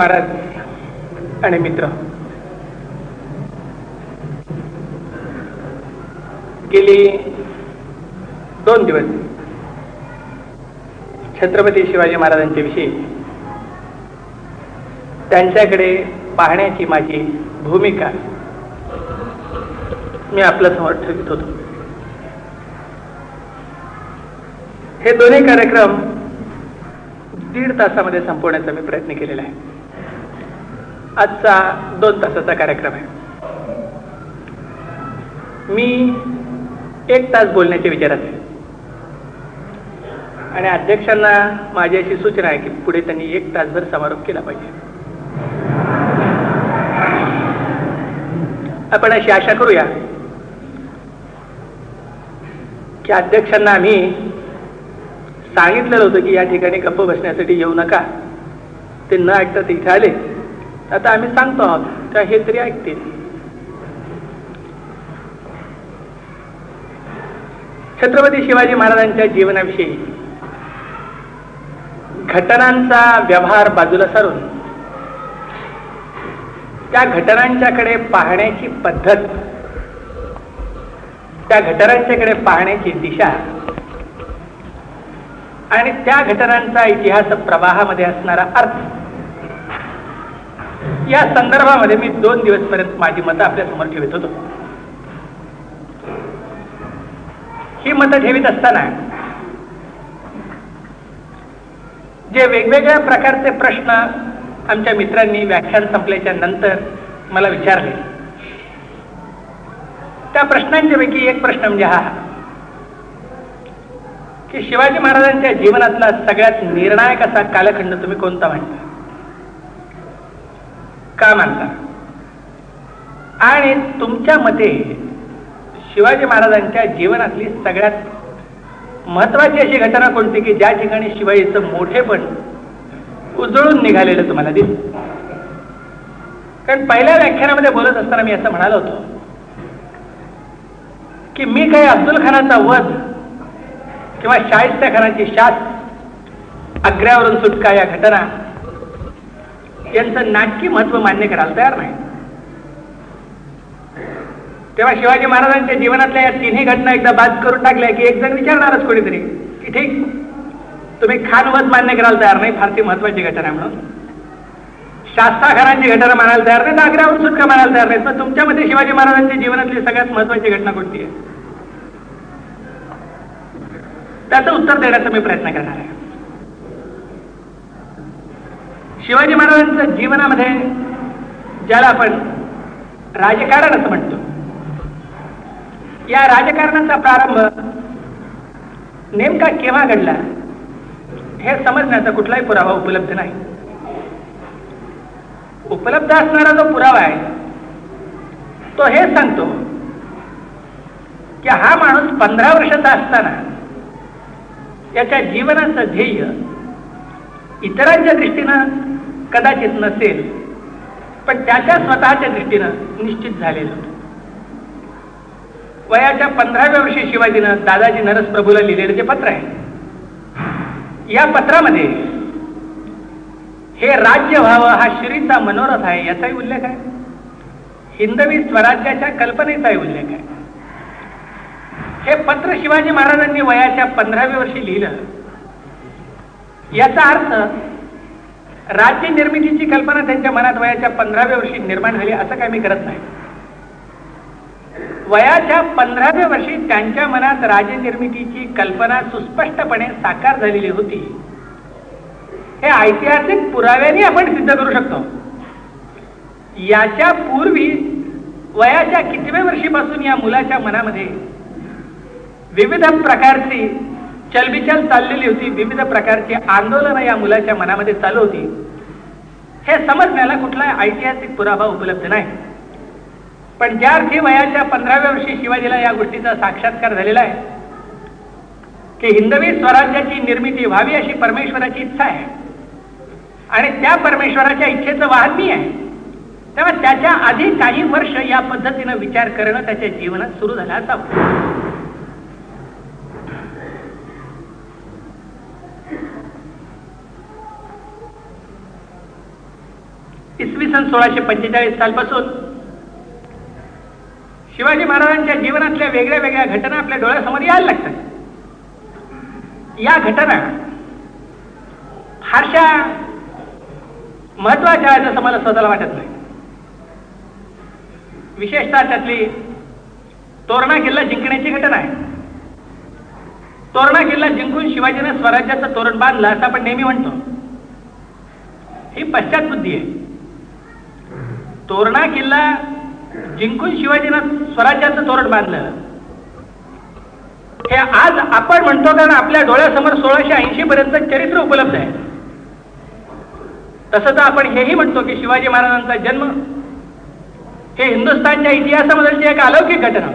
महाराज आणि मित्र. गेली दोन दिवस छत्रपती शिवाजी महाराजांच्या विषयी. त्यांच्याकडे पाहण्याची माझी भूमिका मी आपल्यासमोर ठेवित होतो. हे दोन्ही कार्यक्रम दीड तासामध्ये संपवण्याचा मी प्रयत्न केलेला आहे. आजचा दोन तासाचा कार्यक्रम आहे. मी एक तास बोलण्याच्या विचारात आहे. आणि अध्यक्षांना माझी अशी सूचना आहे की पुढे त्यांनी एक तासभर समारोप केला पाहिजे. आपण अशी आशा करूया की अध्यक्षांना आम्ही सांगितलेलं होतं की या ठिकाणी गप्प बसण्यासाठी येऊ नका. ते न ऐकता ते इथे आले. आता आम्ही सांगतो आहोत त्या हे तरी ऐकतील. छत्रपती शिवाजी महाराजांच्या जीवनाविषयी घटनांचा व्यवहार बाजूला सारून त्या घटनांच्याकडे पाहण्याची पद्धत त्या घटनांच्याकडे पाहण्याची दिशा आणि त्या घटनांचा इतिहास प्रवाहामध्ये असणारा अर्थ या संदर्भामध्ये मी दोन दिवसपर्यंत माझी मतं आपल्यासमोर ठेवत होतो. ही मतं ठेवीत असताना जे वेगवेगळ्या प्रकारचे प्रश्न आमच्या मित्रांनी व्याख्यान संपल्याच्या नंतर मला विचारले. त्या प्रश्नांच्या पैकी एक प्रश्न म्हणजे हा की शिवाजी महाराजांच्या जीवनातला सगळ्यात निर्णायक असा कालखंड तुम्ही कोणता म्हणता का मानता? आणि तुमच्या मते शिवाजी महाराजांच्या जीवनातली सगळ्यात महत्वाची अशी घटना कोणती की ज्या ठिकाणी शिवाजीचं मोठेपण उजळून निघालेलं तुम्हाला दिसत? कारण पहिल्या व्याख्यानामध्ये बोलत असताना मी असं म्हणालो होतो की मी काही अब्दुल खानाचा वध किंवा शाहिस्ता खानाची शास आग्र्यावरून सुटका या घटना यांचं नाटकी महत्त्व मान्य करायला तयार नाही. तेव्हा शिवाजी महाराजांच्या जीवनातल्या या तिन्ही घटना एकदा बाद करून टाकल्या की एक जण विचारणारच कोणीतरी की ठीक तुम्ही खानवध मान्य करायला तयार नाही फारशी महत्वाची घटना आहे म्हणून. शास्त्राघरांची घटना मानायला तयार नाही तर आग्र्यावरून सुटका मानायला तयार नाही. पण तुमच्यामध्ये शिवाजी महाराजांच्या जीवनातली सगळ्यात महत्वाची घटना कोणती आहे? त्याचं उत्तर देण्याचा मी प्रयत्न करणार आहे. शिवाजी महाराजांचं जीवनामध्ये ज्याला आपण राजकारण असं म्हणतो या राजकारणाचा प्रारंभ नेमका केव्हा घडला हे समजण्याचा कुठलाही पुरावा उपलब्ध नाही. उपलब्ध असणारा जो पुरावा आहे तो हे सांगतो की हा माणूस पंधरा वर्षाचा असताना याच्या जीवनाचं ध्येय इतरांच्या दृष्टीनं कदाचित नसेल पण त्याच्या स्वतःच्या दृष्टीनं निश्चित झालेलं. होतं वयाच्या पंधराव्या वर्षी शिवाजीनं दादाजी नरस प्रभूला लिहिलेलं जे पत्र आहे या पत्रामध्ये हे राज्य व्हावं हा श्रीचा मनोरथ आहे याचाही उल्लेख आहे. हिंदवी स्वराज्याच्या कल्पनेचाही उल्लेख आहे. हे पत्र शिवाजी महाराजांनी वयाच्या पंधराव्या वर्षी लिहिलं. याचा अर्थ राज्य निर्मितीची कल्पना त्यांच्या मनात वयाच्या पंधराव्या वर्षी निर्माण झाली असं काय मी करत नाही. वयाच्या पंधराव्या वर्षी त्यांच्या मनात राज्यनिर्मितीची कल्पना सुस्पष्टपणे साकार झालेली होती. हे ऐतिहासिक पुराव्याने आपण सिद्ध करू शकतो. याच्या पूर्वी वयाच्या कितव्या वर्षीपासून या मुलाच्या मनामध्ये विविध प्रकारची चलबिचल चाललेली होती. विविध प्रकारची आंदोलनं या मुलाच्या मनामध्ये चालू होती. हे समजण्याला कुठलाही ऐतिहासिक पुरावा उपलब्ध नाही. पण ज्या अर्थी वयाच्या पंधराव्या वर्षी शिवाजीला या गोष्टीचा साक्षात्कार झालेला आहे की हिंदवी स्वराज्याची निर्मिती व्हावी अशी परमेश्वराची इच्छा आहे आणि त्या परमेश्वराच्या इच्छेचं वाहन मी आहे तेव्हा त्याच्या आधी काही वर्ष या पद्धतीनं विचार करणं त्याच्या जीवनात सुरू झालं असावं. इसवी सन सोळाशे पंचेचाळीस सालपासून शिवाजी महाराजांच्या जीवनातल्या वेगळ्या वेगळ्या घटना आपल्या डोळ्यासमोर यायला लागतात. या घटना फारशा महत्त्वाच्या आहेत असं मला स्वतःला वाटत नाही. विशेषतः त्यातली तोरणा किल्ला जिंकण्याची घटना आहे. तोरणा किल्ला जिंकून शिवाजीने स्वराज्याचं तोरण बांधलं असं आपण नेहमी म्हणतो. ही पश्चात बुद्धी आहे. तोरणा किल्ला जिंकून शिवाजीनं स्वराज्याचं तोरण बांधलं. हे आज आपण म्हणतो कारण आपल्या डोळ्यासमोर सोळाशे ऐंशी पर्यंत चरित्र उपलब्ध आहे. तसं तर आपण हेही म्हणतो की शिवाजी महाराजांचा जन्म हे हिंदुस्थानच्या इतिहासामधलची एक अलौकिक घटना.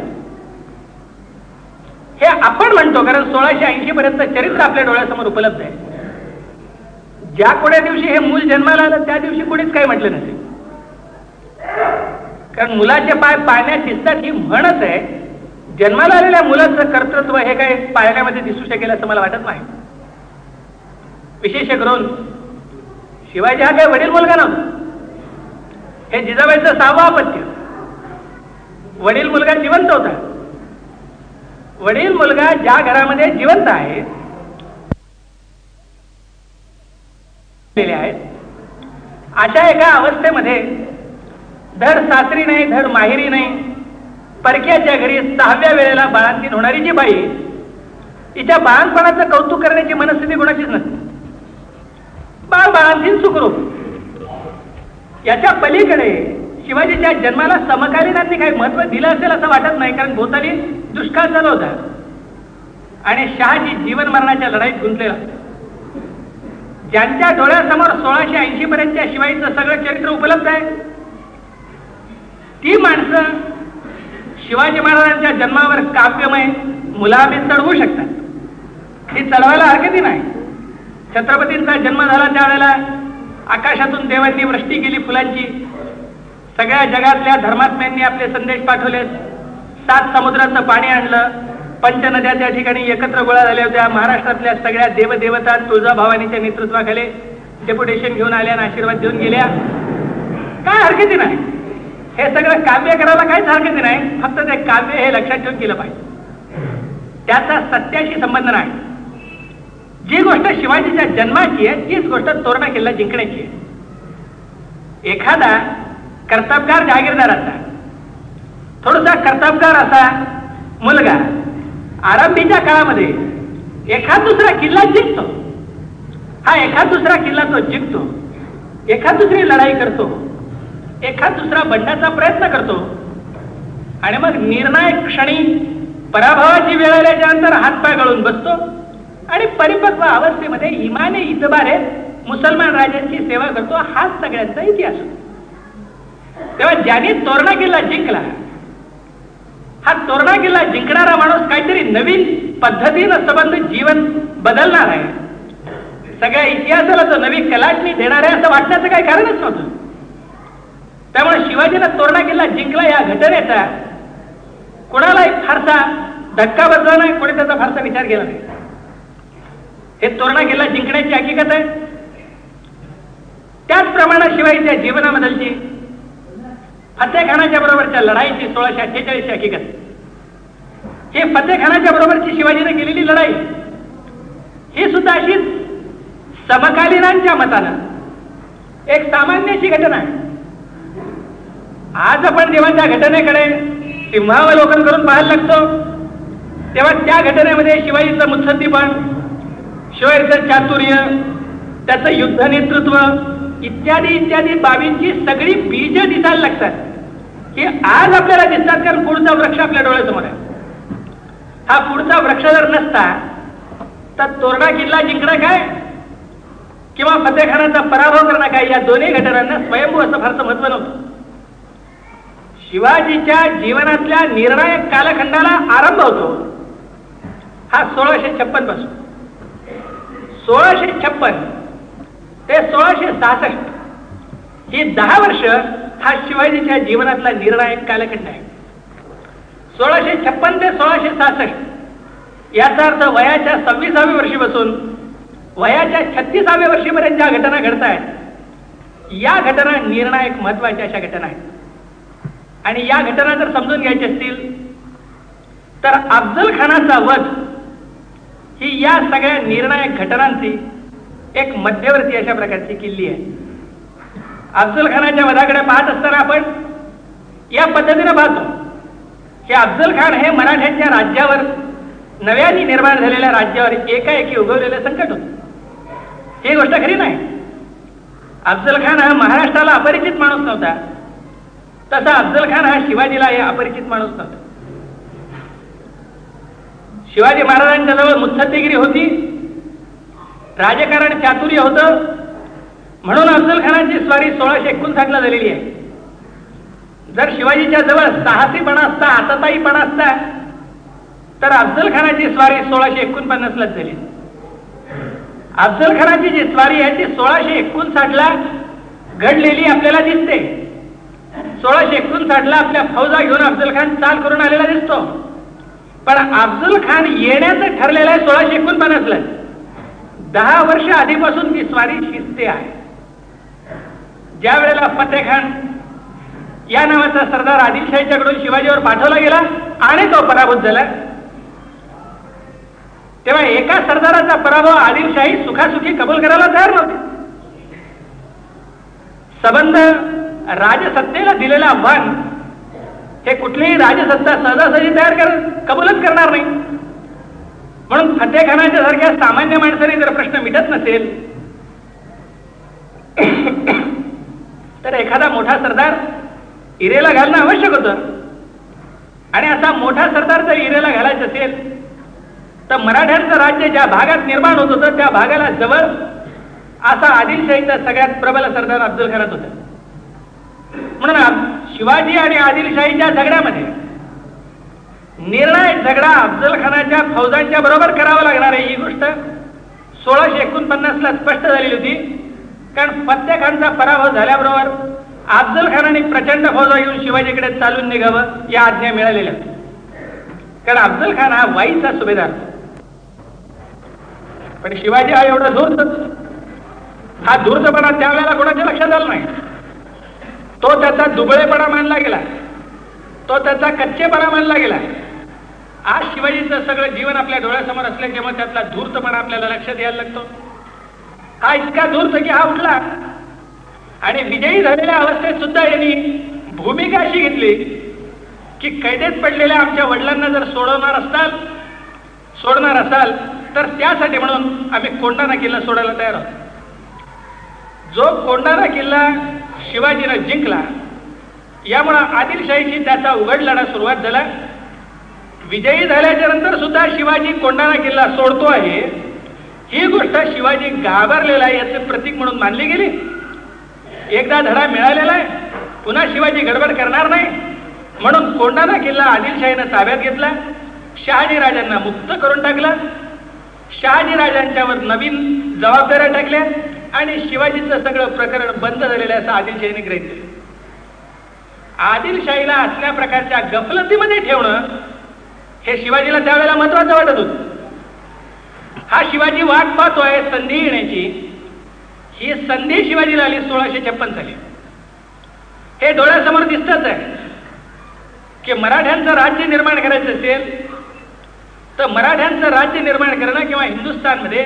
हे आपण म्हणतो कारण सोळाशे ऐंशी पर्यंत चरित्र आपल्या डोळ्यासमोर उपलब्ध आहे. ज्या कोण्या दिवशी हे मूल जन्माला आलं त्या दिवशी कोणीच काही म्हटलं नसेल. कारण मुलाचे पाय पाण्यात दिसतात ही म्हणच आहे. जन्माला आलेल्या मुलाचं कर्तृत्व हे काही पाळण्यामध्ये दिसू शकेल असं मला वाटत नाही. विशेष करून शिवाजी हा काही वडील मुलगा नव्हता. हे जिजाबाईचं सहावं अपत्य. वडील मुलगा जिवंत होता. वडील मुलगा ज्या घरामध्ये जिवंत आहे आहेत अशा एका अवस्थेमध्ये धड सासरी नाही धड माहेरी नाही. परक्याच्या घरी सहाव्या वेळेला बाळांतीन होणारी जी बाई तिच्या बाळणपणाचं कौतुक करण्याची मनस्थिती कोणाचीच नसते. बाळ बाळांतीन सुखरूप. याच्या पलीकडे शिवाजीच्या जन्माला समकालीनांनी काही महत्त्व दिलं असेल असं वाटत नाही कारण भोवताली दुष्काळ झाला होता. आणि शहाजी जीवन मरणाच्या लढाईत गुंतलेला. ज्यांच्या डोळ्यासमोर सोळाशे ऐंशी पर्यंतच्या शिवाजीचं सगळं चरित्र उपलब्ध आहे ती माणसं शिवाजी महाराजांच्या जन्मावर काव्यमय मुलामी चढवू शकतात. ही चढवायला हरकती नाही. छत्रपतींचा जन्म झाला त्यावेळेला आकाशातून देवांनी वृष्टी केली फुलांची. सगळ्या जगातल्या धर्मात्म्यांनी आपले संदेश पाठवले. सात समुद्राचं पाणी आणलं. पंचनद्या त्या ठिकाणी एकत्र गोळा झाल्या होत्या. महाराष्ट्रातल्या सगळ्या देवदेवता तुळजाभवानीच्या नेतृत्वाखाली डेप्युटेशन घेऊन आल्या आणि आशीर्वाद देऊन गेल्या. काय हरकती नाही. हे सगळं काव्य करायला काहीच हरकत नाही फक्त ते काव्य हे लक्षात ठेवून केलं पाहिजे. त्याचा सत्याशी संबंध नाही. जी गोष्ट शिवाजीच्या जन्माची आहे तीच गोष्ट तोरणा किल्ला जिंकण्याची आहे. एखादा कर्तबगार जहागीरदाराचा थोडासा कर्तबगार असा मुलगा आरंभीच्या काळामध्ये एखाद दुसरा किल्ला जिंकतो. हा एखाद दुसरा किल्ला तो जिंकतो. एखाद दुसरी लढाई करतो. एखाद दुसरा बनण्याचा प्रयत्न करतो. आणि मग निर्णायक क्षणी पराभवाची वेळ आल्याच्यानंतर हातपाय गळून बसतो. आणि परिपक्व अवस्थेमध्ये इमाने इतबारे मुसलमान राजांची सेवा करतो हाच सगळ्यांचा इतिहास. तेव्हा ज्याने तोरणा किल्ला जिंकला हा तोरणा किल्ला जिंकणारा माणूस काहीतरी नवीन पद्धतीनं संबंध जीवन बदलणार आहे. सगळ्या इतिहासाला तो नवी कलाटणी देणार आहे असं वाटण्याचं काही कारणच नव्हतं. त्यामुळे शिवाजीनं तोरणा किल्ला जिंकला या घटनेचा. कोणालाही फारसा धक्का बसला नाही कोणी त्याचा फारसा विचार केला नाही. हे तोरणा किल्ला जिंकण्याची हकीकत आहे. त्याचप्रमाणे शिवाजीच्या जीवनामधलची फतेखानाच्या बरोबरच्या लढाईची सोळाशे अठ्ठेचाळीसची हकीकत. हे फतेखानाच्या बरोबरची शिवाजीने केलेली लढाई ही सुद्धा अशीच समकालीनांच्या मतानं. एक सामान्यची घटना आहे. आज आपण जेव्हा त्या घटनेकडे सिंहावलोकन करून पाहायला लागतो तेव्हा त्या घटनेमध्ये शिवाजीचं मुत्सद्दीपण शिवाजीचं चातुर्य त्याचं युद्ध नेतृत्व इत्यादी इत्यादी बाबींची सगळी बीज दिसायला लागतात. की आज आपल्याला दिसतात कारण पुढचा वृक्ष आपल्या डोळ्यासमोर आहे. हा पुढचा वृक्ष जर नसता तर तोरणा किल्ला जिंकणं काय? किंवा फतेखानाचा पराभव करणं काय? या दोन्ही घटनांना स्वयंभू असं फारसं महत्त्व नव्हतं. शिवाजीच्या जीवनातल्या निर्णायक कालखंडाला आरंभ होतो. हा सोळाशे छप्पनपासून. सोळाशे छप्पन ते सोळाशे सहासष्ट ही दहा वर्ष हा शिवाजीच्या जीवनातला निर्णायक कालखंड आहे. सोळाशे छप्पन ते सोळाशे सहासष्ट याचा अर्थ वयाच्या सव्वीसाव्या वर्षी बसून वयाच्या छत्तीसाव्या वर्षीपर्यंत ज्या घटना घडत आहेत या घटना निर्णायक महत्त्वाच्या अशा घटना आहेत. आणि या घटना जर समजून घ्यायची असतील तर अफजल खानाचा वध ही या सगळ्या निर्णायक घटनांची एक मध्यवर्ती अशा प्रकारची किल्ली आहे. अफजल खानाच्या वधाकडे पाहत असताना आपण या पद्धतीने पाहतो. की अफजल खान हे मराठ्यांच्या राज्यावर नव्याने निर्माण झालेल्या राज्यावर एकाएकी उगवलेलं संकट होत. ही गोष्ट खरी नाही. अफजल खान हा महाराष्ट्राला अपरिचित माणूस नव्हता. तसा अफजल खान हा शिवाजीला हे अपरिचित माणूस नव्हता. शिवाजी महाराजांच्या जवळ मुत्सद्देगिरी होती. राजकारण चातुर्य होतं. म्हणून अफजल खानाची स्वारी सोळाशे एकोणसाठला झालेली आहे. जर शिवाजीच्या जवळ साहसीपणा असता आतताईपणा असता तर अफजल खानाची स्वारी सोळाशे एकोणपन्नासलाच झाली. अफजल खानाची जी स्वारी आहे ती सोळाशे एकोणसाठला घडलेली आपल्याला दिसते. सोळाशे एकोणसाठला आपल्या फौजा घेऊन अफजल खान चाल करून आलेला दिसतो. पण अफजल खान येण्याचं ठरलेलं आहे सोळाशे एकोणपन्नासला. दहा वर्ष आधीपासून ती स्वारी शिस्ते आहे. ज्या वेळेला फतेह खान या नावाचा सरदार आदिलशाहीच्याकडून शिवाजीवर पाठवला गेला आणि तो पराभूत झाला. तेव्हा एका सरदाराचा पराभव आदिलशाही सुखासुखी कबूल करायला तयार नव्हते. संबंध राजसत्तेला दिलेलं आव्हान हे कुठलीही राजसत्ता सहजासहजी तयार कर कबूलच करणार नाही. म्हणून फतेखानाच्या सारख्या सामान्य माणसाने जर प्रश्न मिटत नसेल तर एखादा मोठा सरदार इरेला घालणं आवश्यक होतं. आणि असा मोठा सरदार जर इरेला घालायचं असेल तर मराठ्यांचं राज्य ज्या भागात निर्माण होत होतं त्या भागाला जवळ असा आदिलशाहीचा सगळ्यात प्रबल सरदार अब्दुल खरात होता. म्हणून शिवाजी आणि आदिलशाहीच्या झगड्यामध्ये निर्णय झगडा अफजल खानाच्या फौजांच्या बरोबर करावा लागणार आहे ही गोष्ट सोळाशे एकोणपन्नास ला स्पष्ट झालेली होती. कारण फत्ते खानचा पराभव झाल्याबरोबर अफजल खानाने प्रचंड फौजा घेऊन शिवाजीकडे चालून निघावं या आज्ञा मिळालेल्या कारण अफजल खान हा वाईचा सुभेदार पण शिवाजी हा एवढा धूर्त हा धूर्तपणा त्यावेळेला कोणाच्या लक्षात आला नाही. तो त्याचा दुबळेपणा मानला गेला. तो त्याचा कच्चेपणा मानला गेला. आज शिवाजीचं सगळं जीवन आपल्या डोळ्यासमोर असल्याच्यामुळे त्यातला धूर्तपणा आपल्याला लक्षात यायला लागतो. हा इतका धूर्त की हा उठला. आणि विजयी झालेल्या अवस्थेत सुद्धा यांनी भूमिका अशी घेतली की कैदेत पडलेल्या आमच्या वडिलांना जर सोडवणार असाल सोडणार असाल तर त्यासाठी म्हणून आम्ही कोंडाणा किल्ला सोडायला तयार आहोत. जो कोंडाणा किल्ला शिवाजीनं जिंकला. यामुळं आदिलशाहीची त्याचा उघड लढा सुरुवात झाला. विजयी झाल्याच्यानंतर सुद्धा शिवाजी कोंडाणा किल्ला सोडतो आहे. ही गोष्ट शिवाजी घाबरलेला आहे याचे प्रतीक म्हणून मानली गेली. एकदा धडा मिळालेला आहे. पुन्हा शिवाजी गडबड करणार नाही. म्हणून कोंडाणा किल्ला आदिलशाहीनं ताब्यात घेतला. शहाजीराजांना मुक्त करून टाकला. शहाजीराजांच्यावर नवीन जबाबदाऱ्या टाकल्या. आणि शिवाजीचं सगळं प्रकरण बंद झालेलं असं आदिलशाहीने ग्रहित केलं. आदिलशाहीला असल्या प्रकारच्या गफलतीमध्ये ठेवणं हे शिवाजीला त्यावेळेला महत्वाचं वाटत होत. हा शिवाजी वाट पाहतोय संधी येण्याची. ही संधी शिवाजीला आली सोळाशे छप्पन साली. हे डोळ्यासमोर दिसतच आहे. की मराठ्यांचं राज्य निर्माण करायचं असेल तर मराठ्यांचं राज्य निर्माण करणं किंवा हिंदुस्थानमध्ये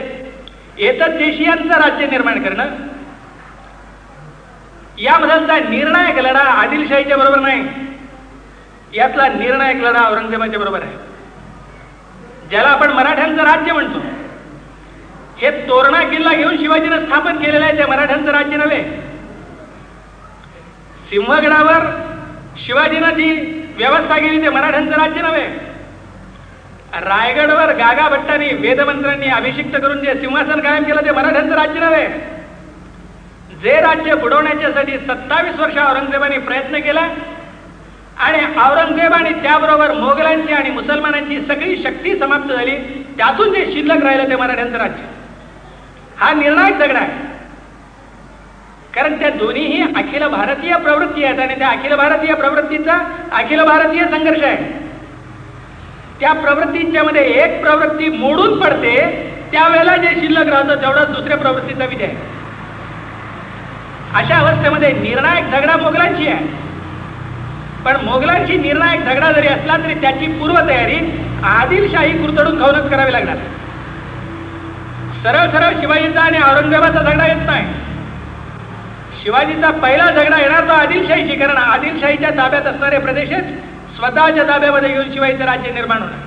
येतच देशियांचं राज्य निर्माण करणं. यामधलचा निर्णायक लढा आदिलशाहीच्या बरोबर नाही. यातला निर्णायक लढा औरंगजेबाच्या बरोबर आहे. ज्याला आपण मराठ्यांचं राज्य म्हणतो. हे तोरणा किल्ला घेऊन शिवाजीनं स्थापन केलेलं आहे ते मराठ्यांचं राज्य नव्हे. सिंहगडावर शिवाजीनं जी व्यवस्था केली ते मराठ्यांचं राज्य नव्हे. रायगडवर गागा भट्टांनी वेदमंत्र्यांनी अभिषिक्त करून जे सिंहासन कायम केलं ते मराठ्यांचं राज्य नव्हे. जे राज्य बुडवण्याच्यासाठी सत्तावीस वर्ष औरंगजेबाने प्रयत्न केला आणि औरंगजेब आणि त्याबरोबर मोगलांची आणि मुसलमानांची सगळी शक्ती समाप्त झाली त्यातून जे शिल्लक राहिलं ते मराठ्यांचं राज्य. हा निर्णायक दगडा आहे. कारण त्या दोन्हीही अखिल भारतीय प्रवृत्ती आहेत आणि त्या अखिल भारतीय प्रवृत्तीचा अखिल भारतीय संघर्ष आहे. त्या प्रवृत्तींच्या मध्ये एक प्रवृत्ती मोडून पडते त्यावेळेला जे शिल्लक राहतं तेवढाच दुसऱ्या प्रवृत्तीचा विजय अशा अवस्थेमध्ये निर्णायक झगडा मोगलांची आहे. पण मोगलांची निर्णायक झगडा जरी असला तरी त्याची पूर्वतयारी आदिलशाही कुरतडून खाऊनच करावी लागणार सरळ सरळ शिवाजीचा आणि औरंगजेबाचा झगडा येत नाही. शिवाजीचा पहिला झगडा येणार तो आदिलशाहीची कारण आदिलशाहीच्या ताब्यात असणारे प्रदेशच स्वतःच्या ताब्यामध्ये घेऊन शिवायचं राज्य निर्माण होणार.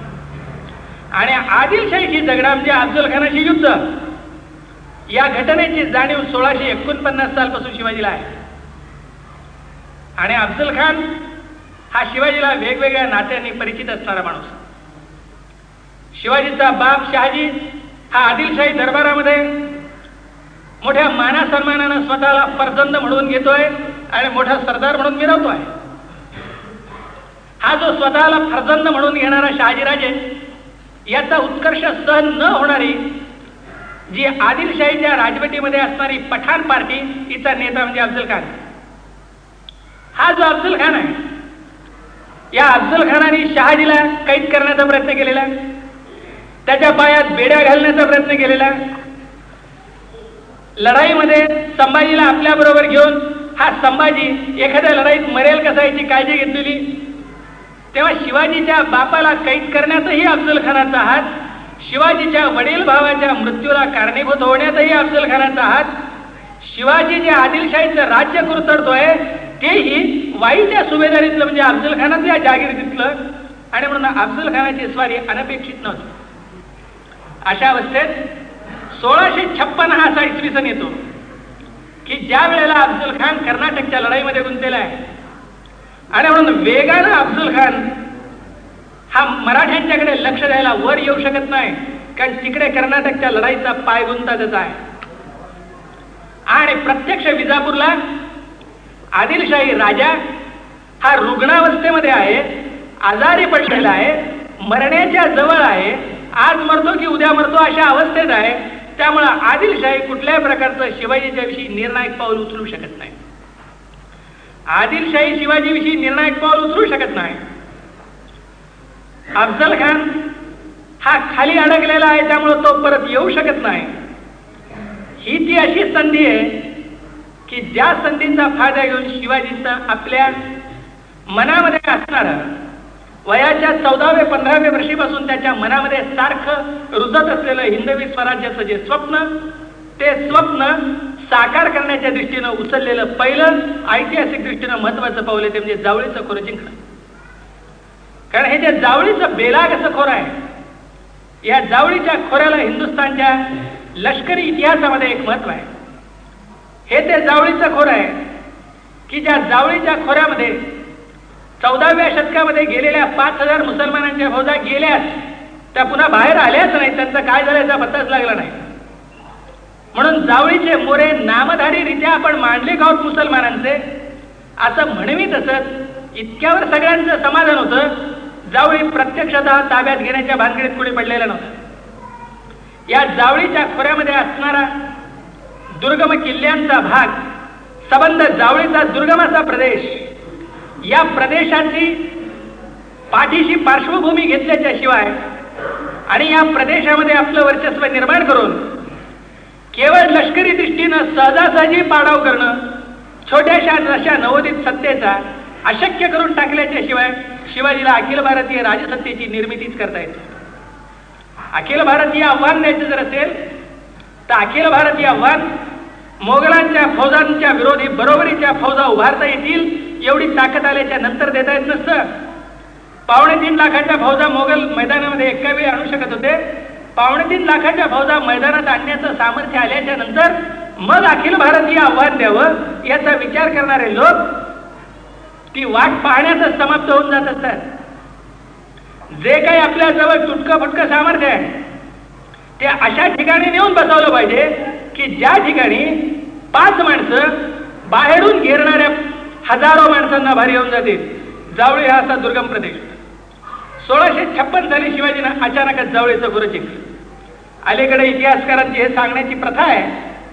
आणि आदिलशाहीची झगडा म्हणजे अफजल खानाशी युद्ध. या घटनेची जाणीव सोळाशे एकोणपन्नास सालपासून शिवाजीला आहे. आणि अफजल खान हा शिवाजीला वेगवेगळ्या नात्यांनी परिचित असणारा माणूस. शिवाजीचा बाप शहाजी हा आदिलशाही दरबारामध्ये मोठ्या माना सन्मानानं स्वतःला फरजंद म्हणून घेतोय आणि मोठा सरदार म्हणून मिरवतोय. हा जो स्वतःला फर्जंद म्हणून घेणारा शहाजीराजे याचा उत्कर्ष सहन न होणारी जी आदिलशाहीच्या राजवटीमध्ये असणारी पठाण पार्टी तिचा नेता म्हणजे अफजल खान. हा जो अफजल खान आहे या अफजल खानाने शहाजीला कैद करण्याचा प्रयत्न केलेला त्याच्या पायात बेड्या घालण्याचा प्रयत्न केलेला लढाईमध्ये संभाजीला आपल्याबरोबर घेऊन हा संभाजी एखाद्या लढाईत मरेल कसा याची काळजी घेतलेली तेव्हा शिवाजीच्या बापाला कैद करण्यातही अफजल खानाचा हात शिवाजीच्या वडील भावाच्या मृत्यूला कारणीभूत होण्यातही अफजल खानाचा हात शिवाजी जे आदिलशाहीचं राज्य कुरतडतोय तेही वाईच्या सुभेदारीतलं म्हणजे अफजल खानाचं या जागीरतीतलं. आणि म्हणून अफजल खानाची स्वारी अनपेक्षित नव्हती. अशा अवस्थेत सोळाशे छप्पन हा असा इसवी सन येतो की ज्या वेळेला अफजल खान कर्नाटकच्या लढाईमध्ये गुंतलेला आहे आणि म्हणून वेगानं अफजल खान हा मराठ्यांच्याकडे लक्ष द्यायला वर येऊ शकत नाही कारण तिकडे कर्नाटकच्या लढाईचा पाय गुंतातच आहे. आणि प्रत्यक्ष विजापूरला आदिलशाही राजा हा रुग्णावस्थेमध्ये आहे आजारी पडलेला आहे मरण्याच्या जवळ आहे आज मरतो की उद्या मरतो अशा अवस्थेत आहे त्यामुळं आदिलशाही कुठल्याही प्रकारचं शिवाजीच्या विषयी निर्णायक पाऊल उचलू शकत नाही. आदिलशाही शिवाजीविषयी निर्णायक पाऊल उचलू शकत नाही. अफजल खान हा खाली अडकलेला आहे त्यामुळं तो परत येऊ शकत नाही. ही ती अशी संधी आहे की ज्या संधीचा फायदा घेऊन शिवाजीचा आपल्या मनामध्ये असणार वयाच्या चौदाव्या पंधराव्या वर्षीपासून त्याच्या मनामध्ये सारखं रुजत असलेलं हिंदवी स्वराज्याचं जे स्वप्न ते स्वप्न साकार करण्याच्या दृष्टीनं उचललेलं पहिलं ऐतिहासिक दृष्टीनं महत्वाचं पाऊल आहे ते म्हणजे जावळीचं खोरं जिंकणं. कारण हे जे जावळीचं बेलाग असं खोर आहे या जावळीच्या खोऱ्याला हिंदुस्थानच्या लष्करी इतिहासामध्ये एक महत्त्व आहे. हे ते जावळीचं खोर आहे की ज्या जावळीच्या खोऱ्यामध्ये चौदाव्या शतकामध्ये गेलेल्या पाच हजार मुसलमानांच्या फौजा गेल्याच त्या पुन्हा बाहेर आल्याच नाही त्यांचा काय झाल्याचा पत्ताच लागला नाही. म्हणून जावळीचे मोरे नामधारीरित्या आपण मांडले गावत मुसलमानांचे. असं म्हणवी तसंच इतक्यावर सगळ्यांचं समाधान होतं जावळी प्रत्यक्षतः ताब्यात घेण्याच्या भानगडीत कुणी पडलेलं नव्हतं. या जावळीच्या खोऱ्यामध्ये असणारा दुर्गम किल्ल्यांचा भाग सबंध जावळीचा दुर्गमाचा प्रदेश या प्रदेशाची पाठीशी पार्श्वभूमी घेतल्याच्या शिवाय आणि या प्रदेशामध्ये आपलं वर्चस्व निर्माण करून केवळ लष्करी दृष्टीनं सहजासहजी पाडाव करणं छोट्याशा अशा नवोदित सत्तेचा अशक्य करून टाकल्याच्या शिवाय शिवाजीला अखिल भारतीय राजसत्तेची निर्मितीच करता येते अखिल भारतीय आव्हान द्यायचं जर असेल तर अखिल भारतीय आव्हान मोगलांच्या फौजांच्या विरोधी बरोबरीच्या फौजा उभारता येतील एवढी ताकद आल्याच्यानंतर देता येत नसतं. पावणे तीन लाखाच्या फौजा मोगल मैदानामध्ये एका वेळी आणू शकत होते. पावणे तीन लाखाच्या फौजा मैदानात आणण्याचं सामर्थ्य आल्याच्यानंतर मग अखिल भारतीय आव्हान द्यावं याचा विचार करणारे लोक ती वाट पाहण्यातच समाप्त होऊन जात असतात. जे काही आपल्याजवळ तुटकं फुटकं सामर्थ्य आहे ते अशा ठिकाणी नेऊन बसवलं पाहिजे की ज्या ठिकाणी पाच माणसं बाहेरून घेरणाऱ्या हजारो माणसांना भारी येऊन जातील. जावळी हा असा दुर्गम प्रदेश. सोळाशे छप्पन साली शिवाजीनं अचानकच जावळीचं गुरु जिंकलं अलीकडे इतिहासकारांची हे सांगण्याची प्रथा आहे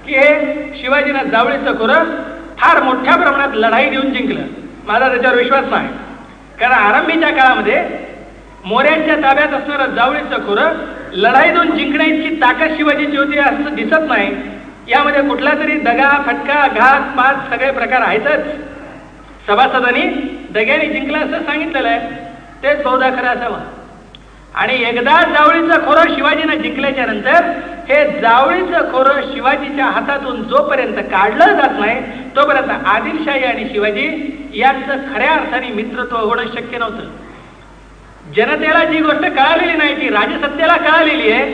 की हे शिवाजीनं जावळीचं खुरं फार मोठ्या प्रमाणात लढाई देऊन जिंकलं. माझा त्याच्यावर विश्वास नाही. कारण आरंभीच्या काळामध्ये मोऱ्यांच्या ताब्यात असणारं जावळीचं खुरं लढाई देऊन जिंकण्याची ताकद शिवाजीची होती असं दिसत नाही. यामध्ये कुठला तरी दगा फटका घात पात सगळे प्रकार आहेतच. सभासदांनी दग्याने जिंकला असं सांगितलेलं आहे. तेच बहुधा खरं असावं आणि एकदा जावळीचं खोरं शिवाजीनं जिंकल्याच्या नंतर हे जावळीचं खोरं शिवाजीच्या हातातून जोपर्यंत काढलं जात नाही तोपर्यंत आदिलशाही आणि शिवाजी यांचं खऱ्या अर्थाने मित्रत्व होणं शक्य नव्हतं. जनतेला जी गोष्ट कळालेली नाही ती राजसत्तेला कळालेली आहे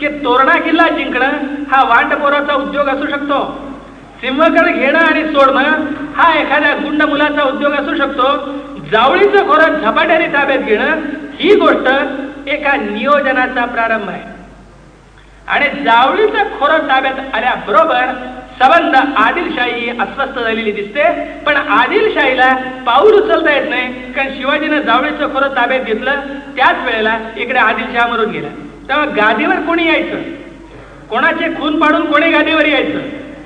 की तोरणा किल्ला जिंकणं हा वांडपोराचा उद्योग असू शकतो. सिंहगड घेणं आणि सोडणं हा एखाद्या गुंड मुलाचा उद्योग असू शकतो. जावळीचं खोरं झपाट्याने ताब्यात घेणं ही गोष्ट एका नियोजनाचा प्रारंभ आहे. आणि जावळीचं खोरं ताब्यात आल्याबरोबर संबंध आदिलशाही अस्वस्थ झालेली दिसते. पण आदिलशाहीला पाऊल उचलता येत नाही कारण शिवाजीनं जावळीचं खोरं ताब्यात घेतलं त्याच वेळेला इकडे आदिलशाह मरून गेला. तेव्हा गादीवर कोणी यायचं? कोणाचे खून पाडून कोणी गादीवर यायचं?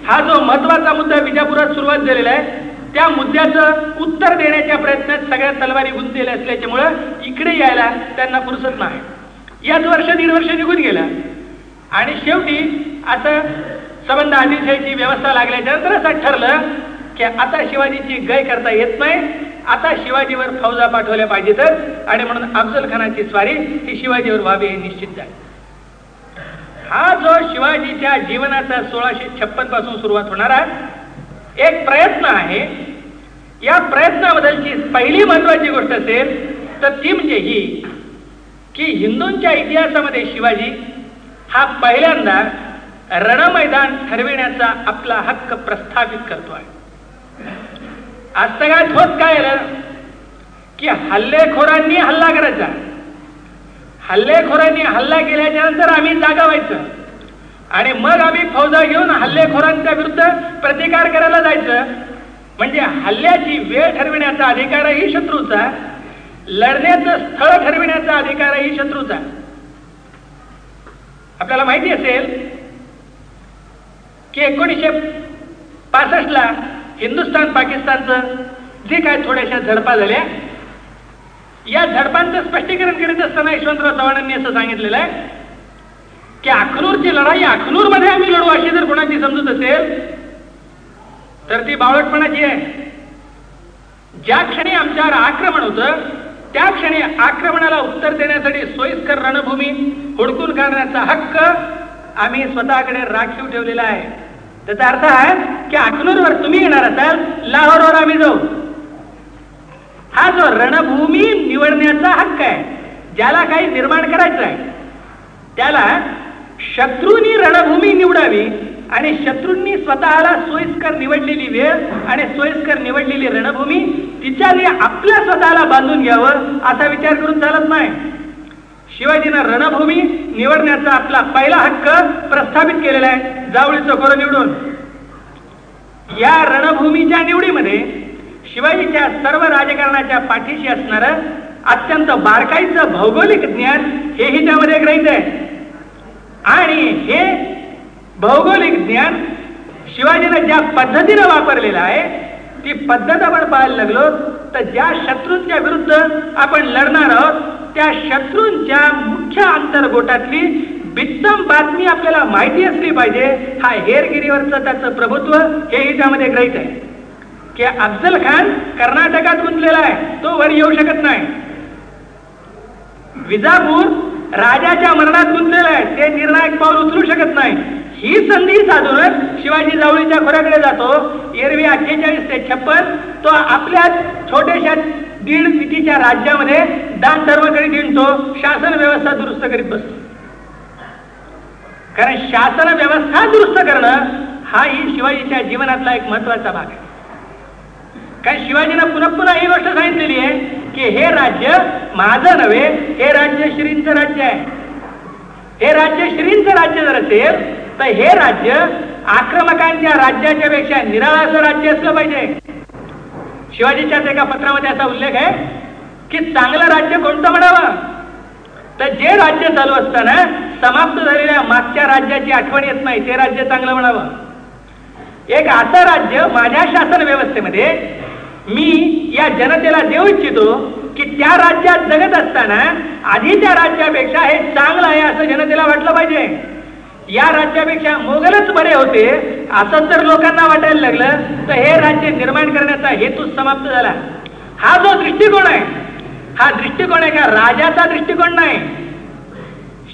हा जो महत्त्वाचा मुद्दा विजापुरात सुरुवात झालेला आहे त्या मुद्द्याचं उत्तर देण्याच्या प्रयत्नात सगळ्या तलवारी गुंतलेल्या असल्याच्यामुळं इकडे यायला त्यांना फुरसत नाही. याच वर्ष दीड वर्ष निघून गेला. आणि शेवटी असं संबंध अतिशयची व्यवस्था लागल्याच्या नंतर असं ठरलं की आता शिवाजीची गय करता येत नाही आता शिवाजीवर फौजा पाठवल्या पाहिजेतच आणि म्हणून अफजल खानाची स्वारी ही शिवाजीवर व्हावी हे निश्चित झाली. हा जो शिवाजीच्या जीवनाचा सोळाशे छप्पनपासून सुरुवात होणारा एक प्रयत्न आहे. या प्रयत्नाबद्दलची पहिली महत्वाची गोष्ट असेल तर ती म्हणजे ही की हिंदूंच्या इतिहासामध्ये शिवाजी हा पहिल्यांदा रणमैदान ठरविण्याचा आपला हक्क प्रस्थापित करतो आहे. आज सगळ्यात होत काय आलं की हल्लेखोरांनी हल्ला करायचा. हल्लेखोरांनी हल्ला केल्याच्यानंतर आम्ही जागा व्हायचं. आणि मग आम्ही फौजा घेऊन हल्लेखोरांच्या विरुद्ध प्रतिकार करायला जायचं. म्हणजे हल्ल्याची वेळ ठरविण्याचा अधिकारही शत्रूचा लढण्याचं स्थळ ठरविण्याचा अधिकारही शत्रूचा. आपल्याला माहिती असेल की एकोणीसशे पासष्टला हिंदुस्थान पाकिस्तानचं जे काय थोड्याशा झडपा झाल्या या झडपांचं स्पष्टीकरण करीत असताना यशवंतराव चव्हाणांनी असं सांगितलेलं आहे की अखनूरची लढाई अखनूरमध्ये आम्ही लढू अशी जर कोणाची समजूत असेल तर ती बावळटपणाची आहे. ज्या क्षणी आमच्यावर आक्रमण होतं त्या क्षणी आक्रमणाला उत्तर देण्यासाठी सोयीस्कर रणभूमी हुडकून काढण्याचा हक्क आम्ही स्वतःकडे राखीव ठेवलेला आहे. त्याचा अर्थ आहे की अखनूरवर तुम्ही येणार असाल लाहोरवर आम्ही जाऊ. हा जो रणभूमी निवडण्याचा हक्क आहे ज्याला काही निर्माण करायचं आहे त्याला शत्रूंनी रणभूमी निवडावी आणि शत्रूंनी स्वतःला सोयीस्कर निवडलेली वेळ आणि सोयीस्कर निवडलेली रणभूमी तिच्याने आपल्या स्वतःला बांधून घ्यावं असा विचार करून चालत नाही. शिवाजीनं रणभूमी निवडण्याचा आपला पहिला हक्क प्रस्थापित केलेला आहे. जावळीचं खोरं निवडून. या रणभूमीच्या निवडीमध्ये शिवाजीच्या सर्व राजकारणाच्या पाठीशी असणारं अत्यंत बारकाईचं भौगोलिक ज्ञान हेही त्यामध्ये ग्रहित आहे. आणि हे भौगोलिक ज्ञान शिवाजीनं ज्या पद्धतीनं वापरलेलं आहे ती पद्धत आपण पाहायला लागलो तर ज्या शत्रूंच्या विरुद्ध आपण लढणार आहोत त्या शत्रूंच्या मुख्य अंतर्गोटातली बित्तम बातमी आपल्याला माहिती असली पाहिजे हा हेरगिरीवरचं त्याचं प्रभुत्व हेही त्यामध्ये ग्रहित आहे. की अफजल खान कर्नाटकात गुंतलेला आहे तो वर येऊ शकत नाही. विजापूर राजाच्या मरणात गुंतलेलं आहे. ते निर्णायक पाऊल उचलू शकत नाही. ही संधी साधूनच शिवाजी जावळीच्या खोऱ्याकडे जातो. एरवी अठ्ठेचाळीस ते छप्पन तो आपल्या छोट्याशा दीड सिटीच्या राज्यामध्ये दान धर्मकडे गिणतो. शासन व्यवस्था दुरुस्त करीत बसतो. कारण शासन व्यवस्था दुरुस्त करणं हा ही शिवाजीच्या जीवनातला एक महत्त्वाचा भाग आहे. कारण शिवाजीनं पुन्हा पुन्हा ही गोष्ट सांगितलेली आहे की हे राज्य माझं नव्हे हे राज्य श्रींचं राज्य आहे. हे राज्य श्रींचं राज्य जर असेल तर हे राज्य आक्रमकांच्या राज्याच्या पेक्षा निराळाचं राज्य असलं पाहिजे. शिवाजीच्याच एका पत्रामध्ये असा उल्लेख आहे की चांगलं राज्य कोणतं म्हणावं? तर जे राज्य चालू असताना समाप्त झालेल्या मागच्या राज्याची आठवण येत नाही ते राज्य चांगलं म्हणावं. एक असं राज्य माझ्या शासन व्यवस्थेमध्ये मी या जनतेला देऊ इच्छितो की त्या राज्यात जगत असताना आधी त्या राज्यापेक्षा हे चांगलं आहे असं जनतेला वाटलं पाहिजे. या राज्यापेक्षा मोगलच बरे होते असं जर लोकांना वाटायला लागलं तर हे राज्य निर्माण करण्याचा हेतू समाप्त झाला. हा जो दृष्टिकोन आहे हा दृष्टिकोन आहे का राजाचा दृष्टिकोन नाही.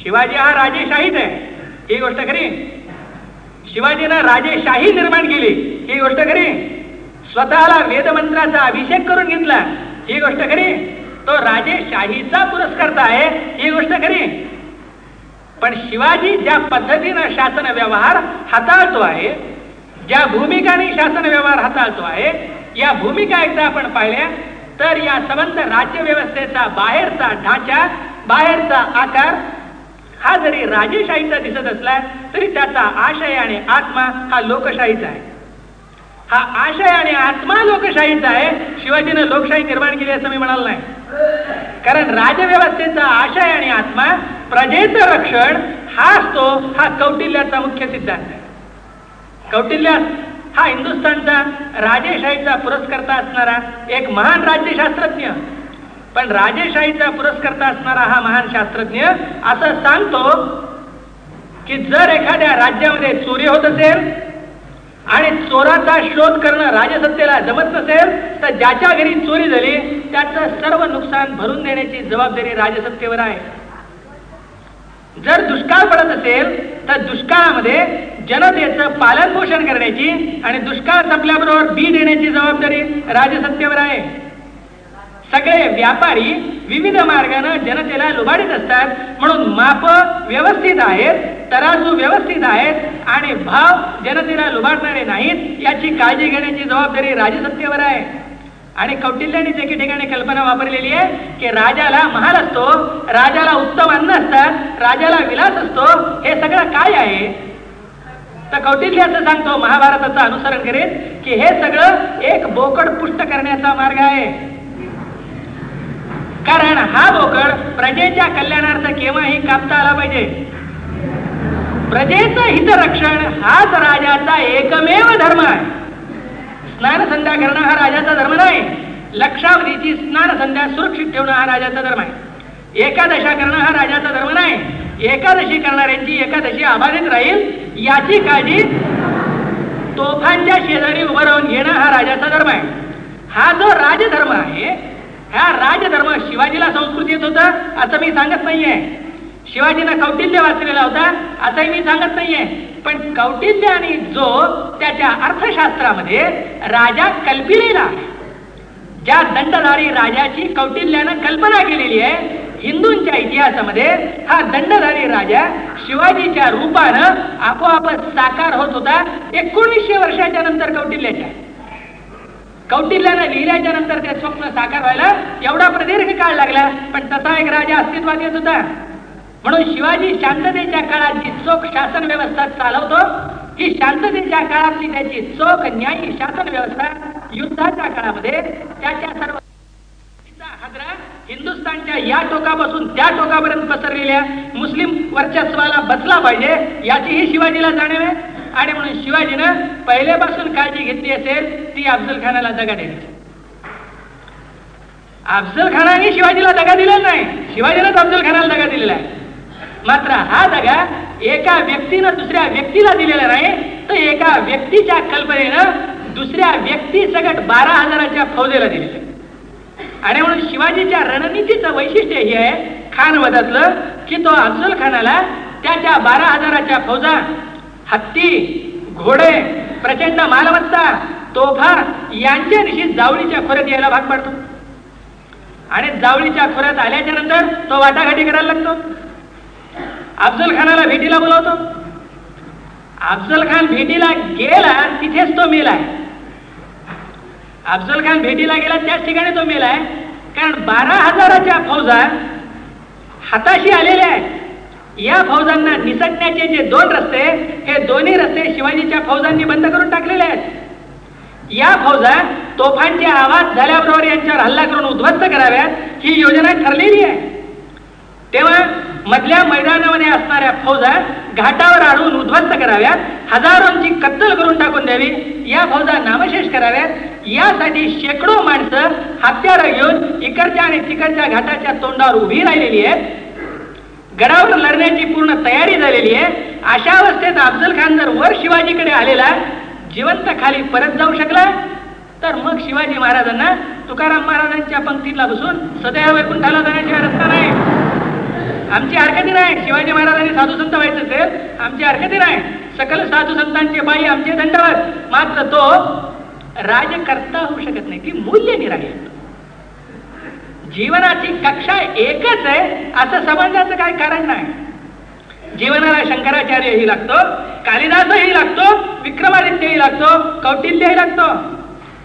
शिवाजी हा राजेशाहीच आहे ही गोष्ट खरी. शिवाजीनं राजेशाही निर्माण केली ही गोष्ट खरी. स्वतःला वेदमंत्राचा अभिषेक करून घेतला. ही गोष्ट खरी. तो राजेशाहीचा पुरस्कर्ता आहे. ही गोष्ट खरी. पण शिवाजी ज्या पद्धतीनं शासन व्यवहार हाताळतो आहे ज्या भूमिकाने शासन व्यवहार हाताळतो आहे या भूमिका एकदा आपण पाहिल्या तर या संबंध राज्य व्यवस्थेचा बाहेरचा ढाचा बाहेरचा आकार हा जरी राजेशाहीचा दिसत असला तरी त्याचा आशय आणि आत्मा हा लोकशाहीचा आहे. हा आशय आणि आत्मा लोकशाहीचा आहे. शिवाजीनं लोकशाही निर्माण केली असं मी म्हणाल नाही. कारण राजव्यवस्थेचा आशय आणि आत्मा प्रजेचं रक्षण हा असतो हा कौटिल्याचा मुख्य सिद्धांत आहे. कौटिल्य हा हिंदुस्थानचा राजेशाहीचा पुरस्कर्ता असणारा एक महान राज्यशास्त्रज्ञ. पण राजेशाहीचा पुरस्कर्ता असणारा हा महान शास्त्रज्ञ असं सांगतो की जर एखाद्या राज्यामध्ये चोरी होत असेल आणि चोराचा शोध करणं राजसत्तेला जमत नसेल तर ज्याच्या घरी चोरी झाली त्याचं सर्व नुकसान भरून देण्याची जबाबदारी राजसत्तेवर आहे. जर दुष्काळ पडत असेल तर दुष्काळामध्ये जनतेचं पालन पोषण करण्याची आणि दुष्काळ संपल्याबरोबर बी देण्याची जबाबदारी राजसत्तेवर आहे. सगळे व्यापारी विविध मार्गाने जनतेला लुबाडीत असतात. म्हणून माप व्यवस्थित आहेत तराजू व्यवस्थित आहेत आणि भाव जनतेला लुबाडणारे नाहीत याची काळजी घेण्याची जबाबदारी राजसत्तेवर आहे. आणि कौटिल्याने जे ठिकाणी कल्पना वापरलेली आहे की राजाला महाल असतो राजाला उत्तम अन्न असतात राजाला विलास असतो हे सगळं काय आहे? तर कौटिल्य असं सांगतो महाभारताचं अनुसरण करेल की हे सगळं एक बोकड पुष्ट करण्याचा मार्ग आहे. कारण हा बोकड प्रजेच्या कल्याणार्थ केव्हाही कापता आला पाहिजे. प्रजेचं हितरक्षण हाच राजाचा एकमेव धर्म आहे. स्नान संध्या करणं हा राजाचा धर्म नाही. लक्षावधीची स्नान संध्या सुरक्षित ठेवणं हा राजाचा धर्म आहे. एकादशा करणं हा राजाचा धर्म नाही. एकादशी करणाऱ्यांची एकादशी अबाधित राहील याची काळजी तोफांच्या शेजारी उभं राहून घेणं हा राजाचा धर्म आहे. हा जो राजधर्म आहे हा राजधर्म. शिवाजीला संस्कृती येत होता असं मी सांगत नाहीये. शिवाजीनं कौटिल्य वाचलेला होता असंही मी सांगत नाहीये. पण कौटिल्य आणि जो त्याच्या अर्थशास्त्रामध्ये राजा कल्पिलेला आहे. ज्या दंडधारी राजाची कौटिल्यानं कल्पना केलेली आहे हिंदूंच्या इतिहासामध्ये हा दंडधारी राजा शिवाजीच्या रूपानं आपोआपच साकार होत होता एकोणीसशे वर्षाच्या नंतर कौटिल्याच्या. कौटिल्यानं लिहिल्याच्या नंतर ते स्वप्न साकार व्हायला एवढा प्रदीर्घ काळ लागला पण तसा एक राजा अस्तित्वात येत होता. म्हणून शिवाजी शांततेच्या काळात जी चोख शासन व्यवस्था चालवतो. ही शांततेच्या काळातली त्याची चोख न्यायी शासन व्यवस्था युद्धाच्या काळामध्ये त्याच्या सर्व हादरा हिंदुस्थानच्या या टोकापासून त्या टोकापर्यंत पसरलेल्या मुस्लिम वर्चस्वाला बसला पाहिजे याचीही शिवाजीला जाणीव आहे. आणि म्हणून शिवाजीनं पहिल्यापासून काळजी घेतली असेल ती अफजल खानाला दगा दिली. अफजल खानाने शिवाजीला दगा दिला नाही. शिवाजीनंच अफजल खानाला दगा दिलेला आहे. मात्र हा दगा एका व्यक्तीनं दुसऱ्या व्यक्तीला दिलेला नाही तर एका व्यक्तीच्या कल्पनेनं दुसऱ्या व्यक्ती सगट बारा हजाराच्या फौजेला दिलेलं आणि म्हणून शिवाजीच्या रणनीतीचं वैशिष्ट्य हे आहे खान वदातलं की तो अफजल खानाला त्याच्या बारा हजाराच्या फौजा हत्ती घोडे प्रचंड मालमत्ता तोफा यांच्या दिवशी जावळीच्या खोऱ्यात यायला भाग पाडतो. आणि जावळीच्या खोऱ्यात आल्याच्यानंतर तो वाटाघाटी करायला लागतो. अफजल खानाला भेटीला बोलवतो. अफजल खान भेटीला गेला तिथेच तो मेलाय अफजल खान भेटीला गेला त्याच ठिकाणी तो मेलाय कारण बारा हजाराच्या फौजा हाताशी आलेल्या आहेत. या फौजांना निसटण्याचे जे दोन रस्ते हे दोन्ही रस्ते शिवाजीच्या फौजांनी बंद करून टाकलेले आहेत. या फौजा तोफांचे आवाज झाल्याबरोबर यांच्यावर हल्ला करून उद्ध्वस्त कराव्यात ही योजना ठरलेली आहे. तेव्हा मधल्या मैदानामध्ये असणाऱ्या फौजा घाटावर आणून उद्ध्वस्त कराव्यात हजारोंची कत्तल करून टाकून द्यावी या फौजा नामशेष कराव्यात. यासाठी शेकडो माणसं हत्यारं घेऊन इकडच्या आणि तिकडच्या घाटाच्या तोंडावर उभी राहिलेली आहेत. गडावर लढण्याची पूर्ण तयारी झालेली आहे. अशा अवस्थेत अफजल खान जर वर शिवाजीकडे आलेला जिवंत खाली परत जाऊ शकला तर मग शिवाजी महाराजांना तुकाराम महाराजांच्या पंक्तीला बसून सदैव वैकुंठाला जाण्याशिवाय रस्ता नाही. आमची हरकती नाही. शिवाजी महाराजांनी साधू संत व्हायचं असेल आमची हरकती नाही. सकल साधू संतांचे बाई आमचे दंडवत. मात्र तो राजकर्ता होऊ शकत नाही. ती मूल्य निराळी जीवनाची कक्षा एकच आहे असं समजण्याचं काही कारण नाही. जीवनाला शंकराचार्यही लागतो कालिदासही लागतो विक्रमादित्यही लागतो कौटिल्यही लागतो.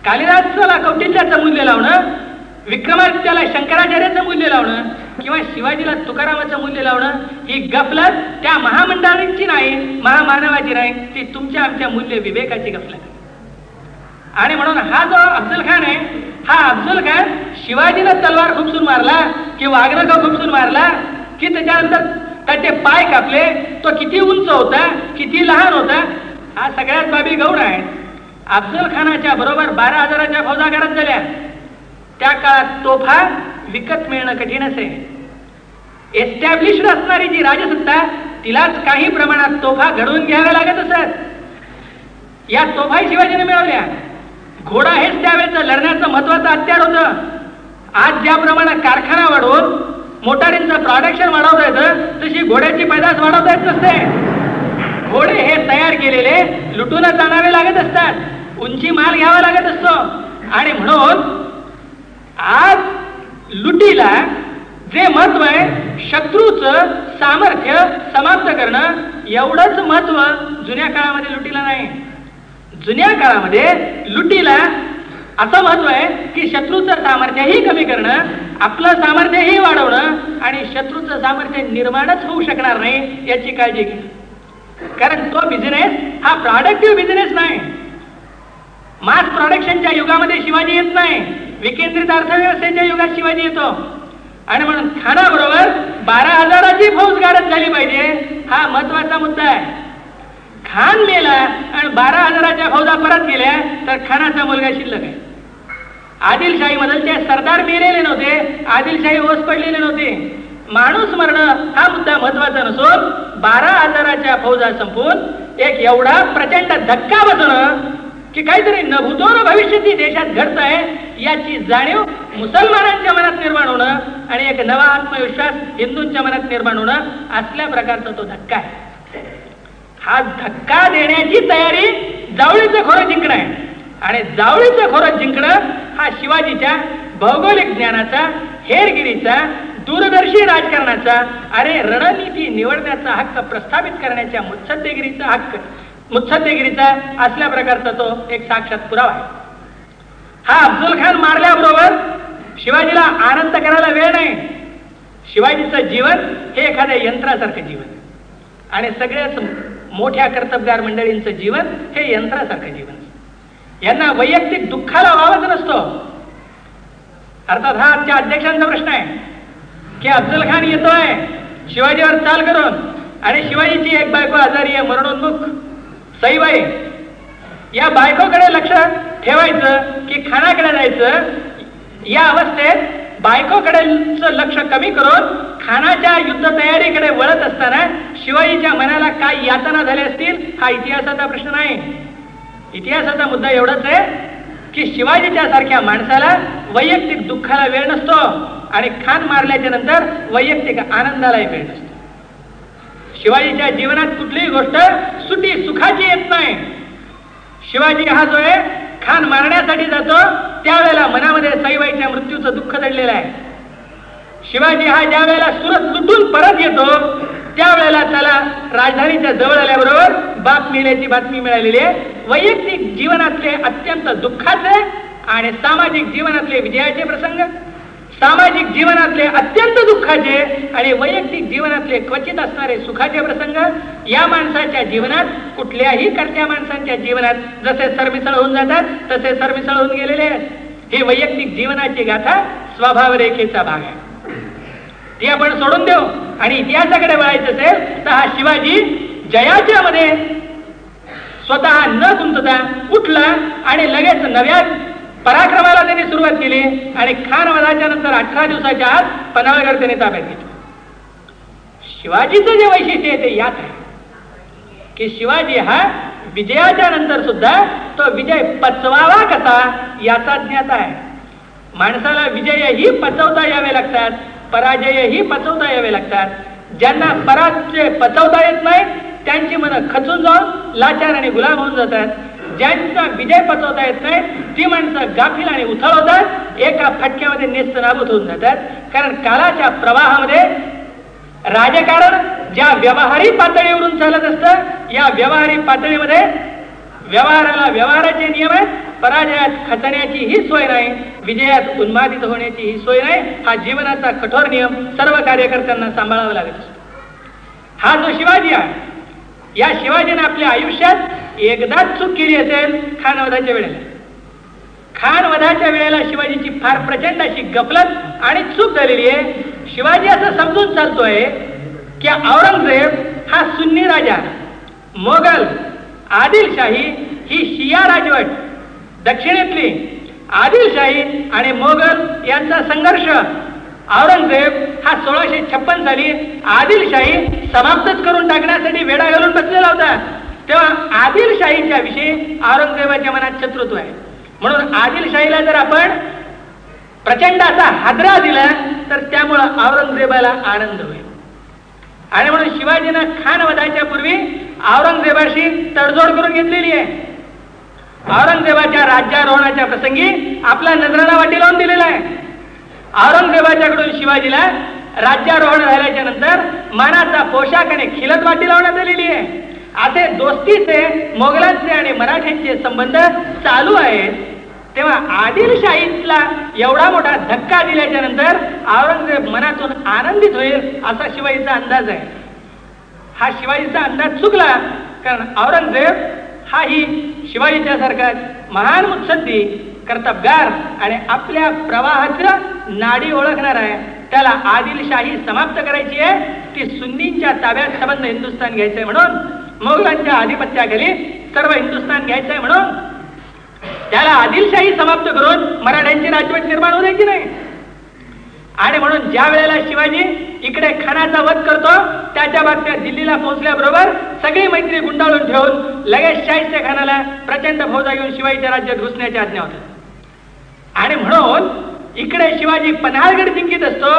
कालिदासाला कौटिल्याचं मूल्य लावणं विक्रमादित्याला शंकराचार्याचं मूल्य लावणं किंवा शिवाजीला तुकारामाचं मूल्य लावणं ही गफलत त्या महामंडळांची नाही महामानवाची नाही ती तुमच्या आमच्या मूल्य विवेकाची गफलत. आणि म्हणून हा जो अफजल खान आहे हा अफजल खान शिवाजीनं तलवार खुपसून मारला की वाघनका खुपसून मारला की त्याच्यानंतर त्याचे पाय कापले तो किती उंच होता किती लहान होता हा सगळ्यात बाबी गौण आहे अफजल खानाच्या बरोबर बारा हजाराच्या फौजा घरात झाल्या. त्या काळात तोफा विकत मिळणं कठीण असे. एस्टॅब्लिश्ड असणारी जी राजसत्ता तिलाच काही प्रमाणात तोफा घडवून घ्याव्या लागत असत. या तोफाही शिवाजीने मिळवल्या. घोडा हेच त्यावेळेचं लढण्याचं महत्वाचं हत्यार होतं. आज ज्याप्रमाणे कारखाना वाढवून मोटारींचं प्रॉडक्शन वाढवता येतं तशी घोड्याची पैदास वाढवता येत नसते. घोडे हे तयार केलेले लुटूनच आणावे लागत असतात. उंची माल घ्यावा लागत असतो. आणि म्हणून आज लुटीला जे महत्त्व आहे शत्रूचं सामर्थ्य समाप्त करणं एवढंच महत्त्व जुन्या काळामध्ये लुटीला नाही. जुन्या काळामध्ये लुटीला असं महत्त्व आहे की शत्रूचं सामर्थ्यही कमी करणं आपलं सामर्थ्यही वाढवणं आणि शत्रूचं सामर्थ्य निर्माणच होऊ शकणार नाही याची काळजी घे. कारण तो बिझनेस हा प्रॉडक्टिव्ह बिझनेस नाही. मास प्रोडक्शनच्या युगामध्ये शिवाजी येत नाही. विकेंद्रित अर्थव्यवस्थेच्या युगात शिवाजी येतो. आणि म्हणून खानाबरोबर बारा हजाराची फौज गाडत झाली पाहिजे हा महत्त्वाचा मुद्दा आहे. खान मेला आणि बारा हजाराच्या फौजा परत गेल्या तर खानाचा मुलगा शिल्लक आहे. आदिलशाही मधलचे सरदार मेलेले नव्हते आदिलशाही ओस पडलेले नव्हते. माणूस मरणं हा मुद्दा महत्त्वाचा नसून बारा हजाराच्या फौजा संपून एक एवढा प्रचंड धक्का बसणं की काहीतरी न भविष्य ती भविष्यती देशात घडत आहे याची जाणीव मुसलमानांच्या मनात निर्माण होणं आणि एक नवा आत्मविश्वास हिंदूंच्या मनात निर्माण होणं असल्या प्रकारचा तो धक्का आहे. हा धक्का देण्याची तयारी जावळीचं खोरं जिंकणं आहे. आणि जावळीचं खोरं जिंकणं हा शिवाजीच्या भौगोलिक ज्ञानाचा हेरगिरीचा दूरदर्शी राजकारणाचा अरे रणनीती निवडण्याचा हक्क प्रस्थापित करण्याच्या मुत्सद्देगिरीचा हक्क मुत्सद्देगिरीचा असल्या प्रकारचा तो एक साक्षात पुरावा आहे. हा अब्दुल खान मारल्याबरोबर शिवाजीला आनंद करायला वेळ नाही. शिवाजीचं जीवन हे एखाद्या यंत्रासारखं जीवन आणि सगळ्याच मोठ्या कर्तबगार मंडळींचं जीवन हे यंत्रासारखं जीवन. यांना वैयक्तिक दुःखाला वावच नसतो. अर्थात हा आजच्या अध्यक्षांचा प्रश्न आहे. की अफजल खान येतोय शिवाजीवर चाल करून आणि शिवाजीची एक बायको आजारी आहे मरणोन्मुख सईबाई. या बायकोकडे लक्ष ठेवायचं की खानाकडे जायचं या अवस्थेत बायकोकडेच लक्ष कमी करून खानाच्या युद्ध तयारीकडे वळत असताना शिवाजीच्या मनाला काय यातना झाल्या असतील हा इतिहासाचा प्रश्न नाही. इतिहासाचा मुद्दा एवढाच आहे की शिवाजीच्या सारख्या माणसाला वैयक्तिक दुःखाला वेळ नसतो आणि खान मारल्याच्या नंतर वैयक्तिक आनंदालाही वेळ नसतो. शिवाजीच्या जीवनात कुठलीही गोष्ट सुटी सुखाची येत नाही. शिवाजी हा जो आहे खान मारण्यासाठी जातो त्यावेळेला मनामध्ये साईबाईच्या मृत्यूचं दुःख दडलेलं आहे. शिवाजी हा ज्या वेळेला सुरत सुटून परत येतो त्यावेळेला त्याला राजधानीच्या जवळ आल्याबरोबर बाप मिळण्याची बातमी मिळालेली आहे. वैयक्तिक जीवनातले अत्यंत दुःखाचे आणि सामाजिक जीवनातले विजयाचे प्रसंग सामाजिक जीवनातले अत्यंत दुःखाचे आणि वैयक्तिक जीवनातले क्वचित असणारे सुखाचे प्रसंग या माणसाच्या जीवनात कुठल्याही करत्या माणसांच्या जीवनात जसे सरमिसळ होऊन जातात तसे सरमिसळ होऊन गेलेले आहेत. ही वैयक्तिक जीवनाची गाथा स्वभाव रेखेचा भाग आहे. ती आपण सोडून देऊ आणि इतिहासाकडे वळायचं असेल तर हा शिवाजी जयाच्या मध्ये स्वतः न गुंतता उठला आणि लगेच नव्या पराक्रमाला त्यांनी सुरुवात केली आणि खान वधाच्या नंतर अठरा दिवसाच्या आत पन्हाळगड त्यांनी ताब्यात घेतला. शिवाजीचं जे वैशिष्ट्य आहे ते यात आहे. की शिवाजी हा विजयाच्या नंतर सुद्धा तो विजय पचवावा कसा याचा ज्ञाता आहे. माणसाला विजयही पचवता यावे लागतात पराजयही पचवता यावे लागतात. ज्यांना पराजय पचवता येत नाही त्यांची मनं खचून जाऊन लाचार आणि गुलाम होऊन जातात. ज्यांचा विजय पचवता येत नाही ती माणसं गाफील आणि उथळ होतात एका फटक्यामध्ये नेस्तनाभूत होऊन जातात. कारण कालाच्या प्रवाहामध्ये राजकारण ज्या व्यवहारी पातळीवरून चालत असतं या व्यवहारी पातळीमध्ये व्यवहाराला व्यवहाराचे नियम आहेत पराजयात खचण्याची ही सोय नाही विजयात उन्मादित होण्याची ही सोय नाही हा जीवनाचा कठोर नियम सर्व कार्यकर्त्यांना सांभाळावा लागत असतो. हा जो शिवाजी आहे या शिवाजीने आपल्या आयुष्यात एकदाच चूक केली असेल खानवधाच्या वेळेला. खानवधाच्या वेळेला शिवाजीची फार प्रचंड अशी गफलत आणि चूक झालेली आहे. शिवाजी असं समजून चालतोय की औरंगजेब हा सुन्नी राजा मोगल आदिलशाही ही शिया राजवट दक्षिणेतली आदिलशाही आणि मोगल यांचा संघर्ष औरंगजेब हा सोळाशे छप्पन साली आदिलशाही समाप्तच करून टाकण्यासाठी वेडा घालून बसलेला होता. तेव्हा आदिलशाहीच्या विषयी औरंगजेबाच्या मनात शत्रुत्व आहे. म्हणून आदिलशाहीला जर आपण प्रचंड असा हादरा दिला तर त्यामुळं औरंगजेबाला आनंद होईल. आणि म्हणून शिवाजीनं खान वधाच्या पूर्वी औरंगजेबाशी तडजोड करून घेतलेली आहे. औरंगजेबाच्या राज्यारोहणाच्या प्रसंगी आपला नजराना वाटी लावून दिलेला आहे. औरंगजेबाच्याकडून शिवाजीला राज्यारोहण झाल्याच्यानंतर मानाचा पोशाख आणि खिलत वाटी लावण्यात आलेली आहे. असे दोस्तीचे मोगलांचे आणि मराठ्यांचे संबंध चालू आहेत. तेव्हा आदिलशाहीला एवढा मोठा धक्का दिल्याच्या नंतर औरंगजेब मनातून आनंदित होईल असा शिवाजीचा अंदाज आहे. हा शिवाजीचा अंदाज चुकला कारण औरंगजेब हाही शिवाजीच्या सारखाच महान मुत्सद्दी कर्तबगार आणि आपल्या प्रवाहाचं नाडी ओळखणार आहे. त्याला आदिलशाही समाप्त करायची आहे. ती सुन्नींच्या ताब्यात संबंध हिंदुस्थान घ्यायचंय म्हणून मोगलांच्या आधिपत्याखाली सर्व हिंदुस्थान घ्यायचंय म्हणून त्याला आदिलशाही समाप्त करून मराठ्यांची राजवट निर्माण होऊ द्यायची नाही. आणि म्हणून ज्या वेळेला शिवाजी इकडे खानाचा वध करतो त्याच्या बाबतीत दिल्लीला पोहोचल्याबरोबर सगळी मैत्री गुंडाळून ठेवून लगेच शाहिस्ते खानाला प्रचंड फौजा घेऊन शिवाजीच्या राज्यात घुसण्याची आज्ञा होती. आणि म्हणून इकडे शिवाजी पन्हाळगड जिंकीत असतो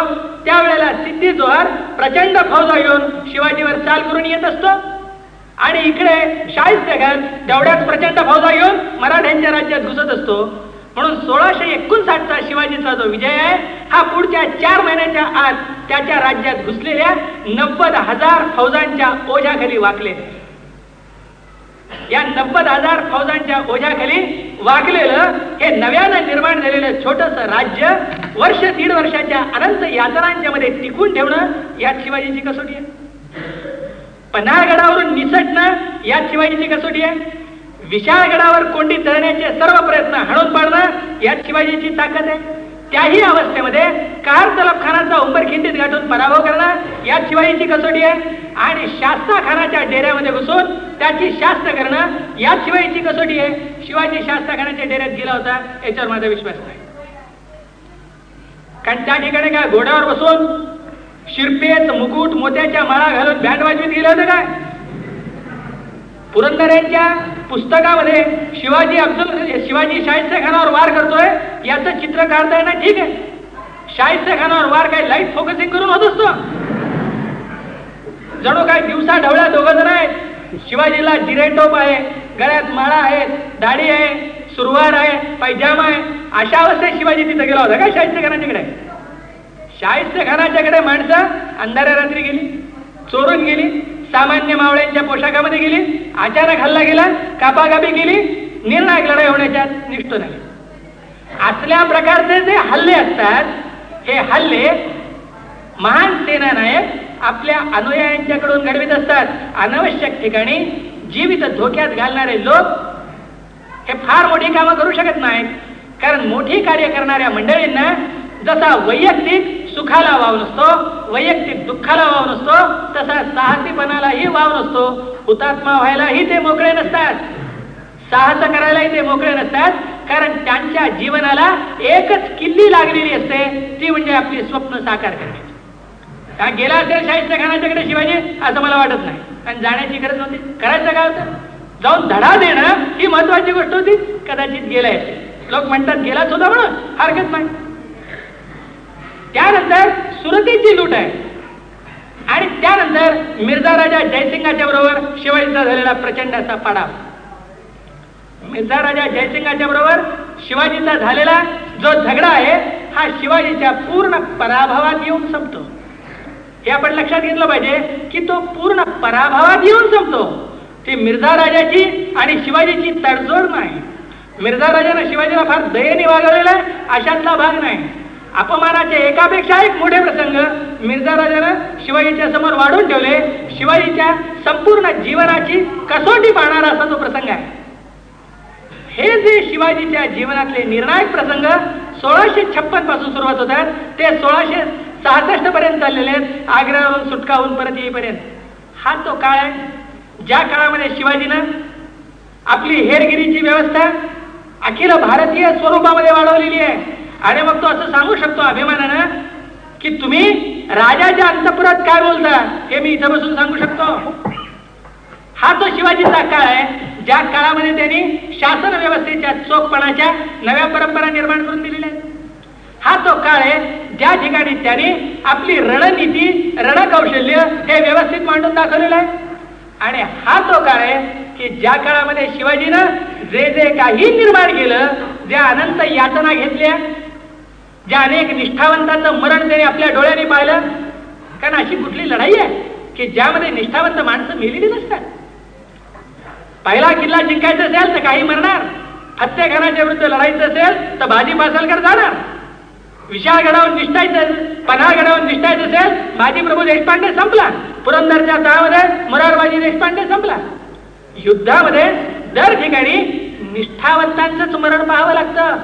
त्यावेळेला सिद्धी जोहर प्रचंड फौजा येऊन शिवाजीवर चाल करून येत असतो. आणि इकडे शाहिस्ते तेवढ्याच प्रचंड फौजा येऊन मराठ्यांच्या राज्यात घुसत असतो. म्हणून सोळाशे एकोणसाठचा शिवाजीचा जो विजय आहे हा पुढच्या चार महिन्याच्या आत त्याच्या राज्यात घुसलेल्या नव्वद हजार फौजांच्या ओझ्याखाली वाकले या नव्वद हजार फौजांच्या ओझ्याखाली वाकलेलं हे नव्यानं निर्माण झालेलं छोटस राज्य वर्ष दीड वर्षाच्या अनंत यातनांच्या मध्ये टिकून ठेवणं यात शिवाजीची कसोटी आहे. पन्हाळगडावरून निसटणं यात शिवाजीची कसोटी आहे. विशाळगडावर कोंडी धरण्याचे सर्व प्रयत्न हणून पाडणं यात शिवाजीची ताकद आहे. त्याही अवस्थेमध्ये कार तलबखानाचा उंबरखिंडीत गाठून पराभव करणं याशिवायची कसोटी आहे? आणि शास्त्राखानाच्या डेऱ्यामध्ये घुसून त्याची शास्त करणं याशिवायची कसोटी आहे? शिवाजी शास्त्राखानाच्या डेऱ्यात गेला होता याच्यावर माझा विश्वास नाही. कारण त्या ठिकाणी काय घोड्यावर बसून शिरपेच मुकुट मोत्याच्या माळा घालून बँड वाजवीत गेलं होतं काय? पुरंदर पुस्तकामध्ये शिवाजी अब्दुल शिवाजी शाहिस्ते खानावर वार करतोय याचं चित्र काढताय ना ठीक आहे. शाहिस्ते खानावर वार काय लाइट फोकसिंग करून होत असतो. जणू काय दिवसा ढवळ्या दोघ जण आहेत. शिवाजीला जिरेटोप आहे गळ्यात माळा आहे दाढी आहे सुरवार आहे पायजामा आहे. अशा अवस्थेत शिवाजी तिथं गेला होता काय शाहिस्ते खानाच्याकडे शाहिस्ते खानाच्याकडे माणसं अंधाऱ्या रात्री गेली चोरून गेली. सामान्य मावळ्यांच्या पोशाखामध्ये गेली अचानक हल्ला गेला कापाकापी गेली निर्णायक लढाई होण्याच्या निष्ठ झाली असल्या प्रकारचे जे हल्ले असतात हे हल्ले महान सेनानायक आपल्या अनुयायांच्याकडून घडवित असतात. अनावश्यक ठिकाणी जीवित धोक्यात घालणारे लोक हे फार मोठी कामं करू शकत नाहीत. कारण मोठी कार्य करणाऱ्या मंडळींना जसा वैयक्तिक सुखाला वाव नसतो वैयक्तिक दुःखाला वाव नसतो तसा साहसीपणालाही वाव नसतो. हुतात्मा व्हायलाही ते मोकळे नसतात. साहस करायलाही ते मोकळे नसतात. कारण त्यांच्या जीवनाला एकच किल्ली लागलेली असते ती म्हणजे आपली स्वप्न साकार करण्याची का गेला असेल शाहिस्ते खानाच्याकडे शिवाजी? असं मला वाटत नाही. आणि जाण्याची गरज नव्हती. करायचं काय होतं? जाऊन धडा देणं ही महत्वाची गोष्ट होती. कदाचित गेलाय. लोक म्हणतात गेलाच होता म्हणून. हरकत नाही. त्यानंतर सुरतीची लूट आहे. आणि त्यानंतर मिर्झा राजा जयसिंगाच्या बरोबर शिवाजीचा झालेला प्रचंड असा पाडाव. मिर्झा राजा जयसिंगाच्या बरोबर शिवाजीचा झालेला जो झगडा आहे हा शिवाजीच्या पूर्ण पराभवात येऊन संपतो. हे आपण लक्षात घेतलं पाहिजे की तो पूर्ण पराभवात येऊन संपतो. ती मिर्झा राजाची आणि शिवाजीची तडजोड नाही. मिर्झा राजानं शिवाजीला फार दयेने वागवलेला आहे अशातला भाग नाही. अपमानाचे एकापेक्षा एक मोठे प्रसंग मिर्झा राजानं शिवाजीच्या समोर वाढून ठेवले. शिवाजीच्या संपूर्ण जीवनाची कसोटी पाहणारा असा तो प्रसंग आहे. हे जे शिवाजीच्या जीवनातले निर्णायक प्रसंग सोळाशे छप्पनपासून सुरुवात होतात ते सोळाशे सहासष्ट पर्यंत चाललेले आहेत. आग्र्यावरून सुटका होऊन परत येईपर्यंत. हा तो काळ आहे. ज्या काळामध्ये शिवाजीनं आपली हेरगिरीची व्यवस्था अखिल भारतीय स्वरूपामध्ये वाढवलेली आहे. आणि मग तो असं सांगू शकतो अभिमानानं की तुम्ही राजाच्या अंतपुरात काय बोलता हे मी इथं बसून सांगू शकतो. हा तो शिवाजीचा काळ आहे ज्या काळामध्ये त्यांनी शासन व्यवस्थेच्या चोखपणाच्या नव्या परंपरा निर्माण करून दिलेल्या हा तो काळ आहे ज्या ठिकाणी त्यांनी आपली रणनीती रणकौशल्य हे व्यवस्थित मांडून दाखवलेलं आहे. आणि हा तो काळ आहे की ज्या काळामध्ये शिवाजीनं जे जे काही निर्माण केलं ज्या अनंत यातना घेतल्या ज्या अनेक निष्ठावंतांचं मरण त्याने आपल्या डोळ्याने पाहिलं कारण अशी कुठली लढाई आहे की ज्यामध्ये निष्ठावंत माणसं मेलेली नसतात? पहिला किल्ला जिंकायचा असेल तर काही मरणार. हत्याखानाच्या विरुद्ध लढायचं असेल तर भाजी पासलकर जाणार. विशाळगडावर निष्ठायचं पन्हाळगडावर निष्ठायचं असेल बाजी प्रभू देशपांडे संपला. पुरंदरच्या तळामध्ये मुरारबाजी देशपांडे संपला. युद्धामध्ये दर ठिकाणी निष्ठावंतांचं मरण पाहावं लागतं.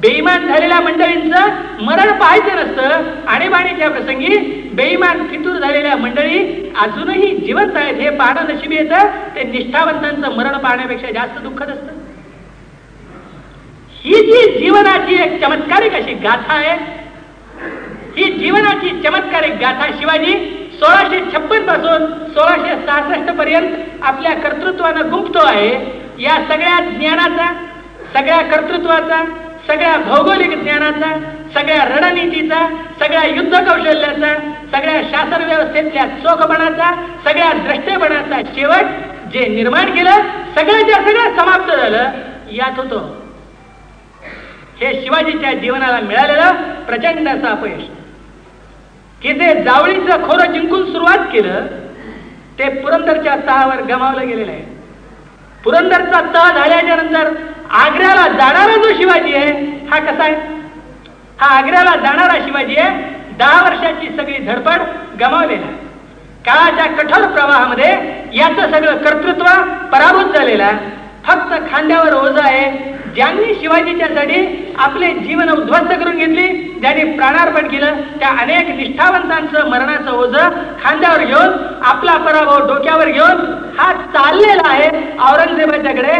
बेईमान झालेल्या मंडळींचं मरण पाहायचं नसतं. आणीबाणीच्या प्रसंगी बेईमान फितूर झालेल्या मंडळी अजूनही जिवंत आहेत. हे पाहणं नशिबी येतं ते निष्ठावंतांचं मरण पाहण्यापेक्षा जास्त दुःखद असतं. ही जी जीवनाची एक चमत्कारिक अशी गाथा आहे ही जीवनाची चमत्कारिक गाथा शिवाजी सोळाशे छप्पनपासून सोळाशे सहासष्ट पर्यंत आपल्या कर्तृत्वानं गुंपतो आहे. या सगळ्या ज्ञानाचा सगळ्या कर्तृत्वाचा सगळ्या भौगोलिक ज्ञानाचा सगळ्या रणनीतीचा सगळ्या युद्ध कौशल्याचा सगळ्या शासन व्यवस्थेतल्या चोखपणाचा सगळ्या द्रष्टेपणाचा शेवट जे निर्माण केलं सगळ्याच्या सगळं समाप्त झालं यात होतो. हे शिवाजीच्या जीवनाला मिळालेलं प्रचंड असं अपयश. की जे जावळीचं खोरं जिंकून सुरुवात केलं ते पुरंदरच्या तहावर गमावलं गेलेलं आहे. पुरंदरचा तह झाल्याच्यानंतर आग्र्याला जाणारा जो शिवाजी आहे हा कसा आहे? हा आग्र्याला जाणारा शिवाजी आहे दहा वर्षाची सगळी धडपड गमावलेला काळाच्या कठोर प्रवाहामध्ये याचं सगळं कर्तृत्व पराभूत झालेला फक्त खांद्यावर ओझ आहे ज्यांनी शिवाजीच्यासाठी आपले जीवन उद्ध्वस्त करून घेतली ज्यांनी प्राणार्पण केलं त्या अनेक निष्ठावंतांचं मरणाचं ओझ खांद्यावर घेऊन आपला पराभव डोक्यावर घेऊन हा चाललेला आहे औरंगजेबाच्याकडे.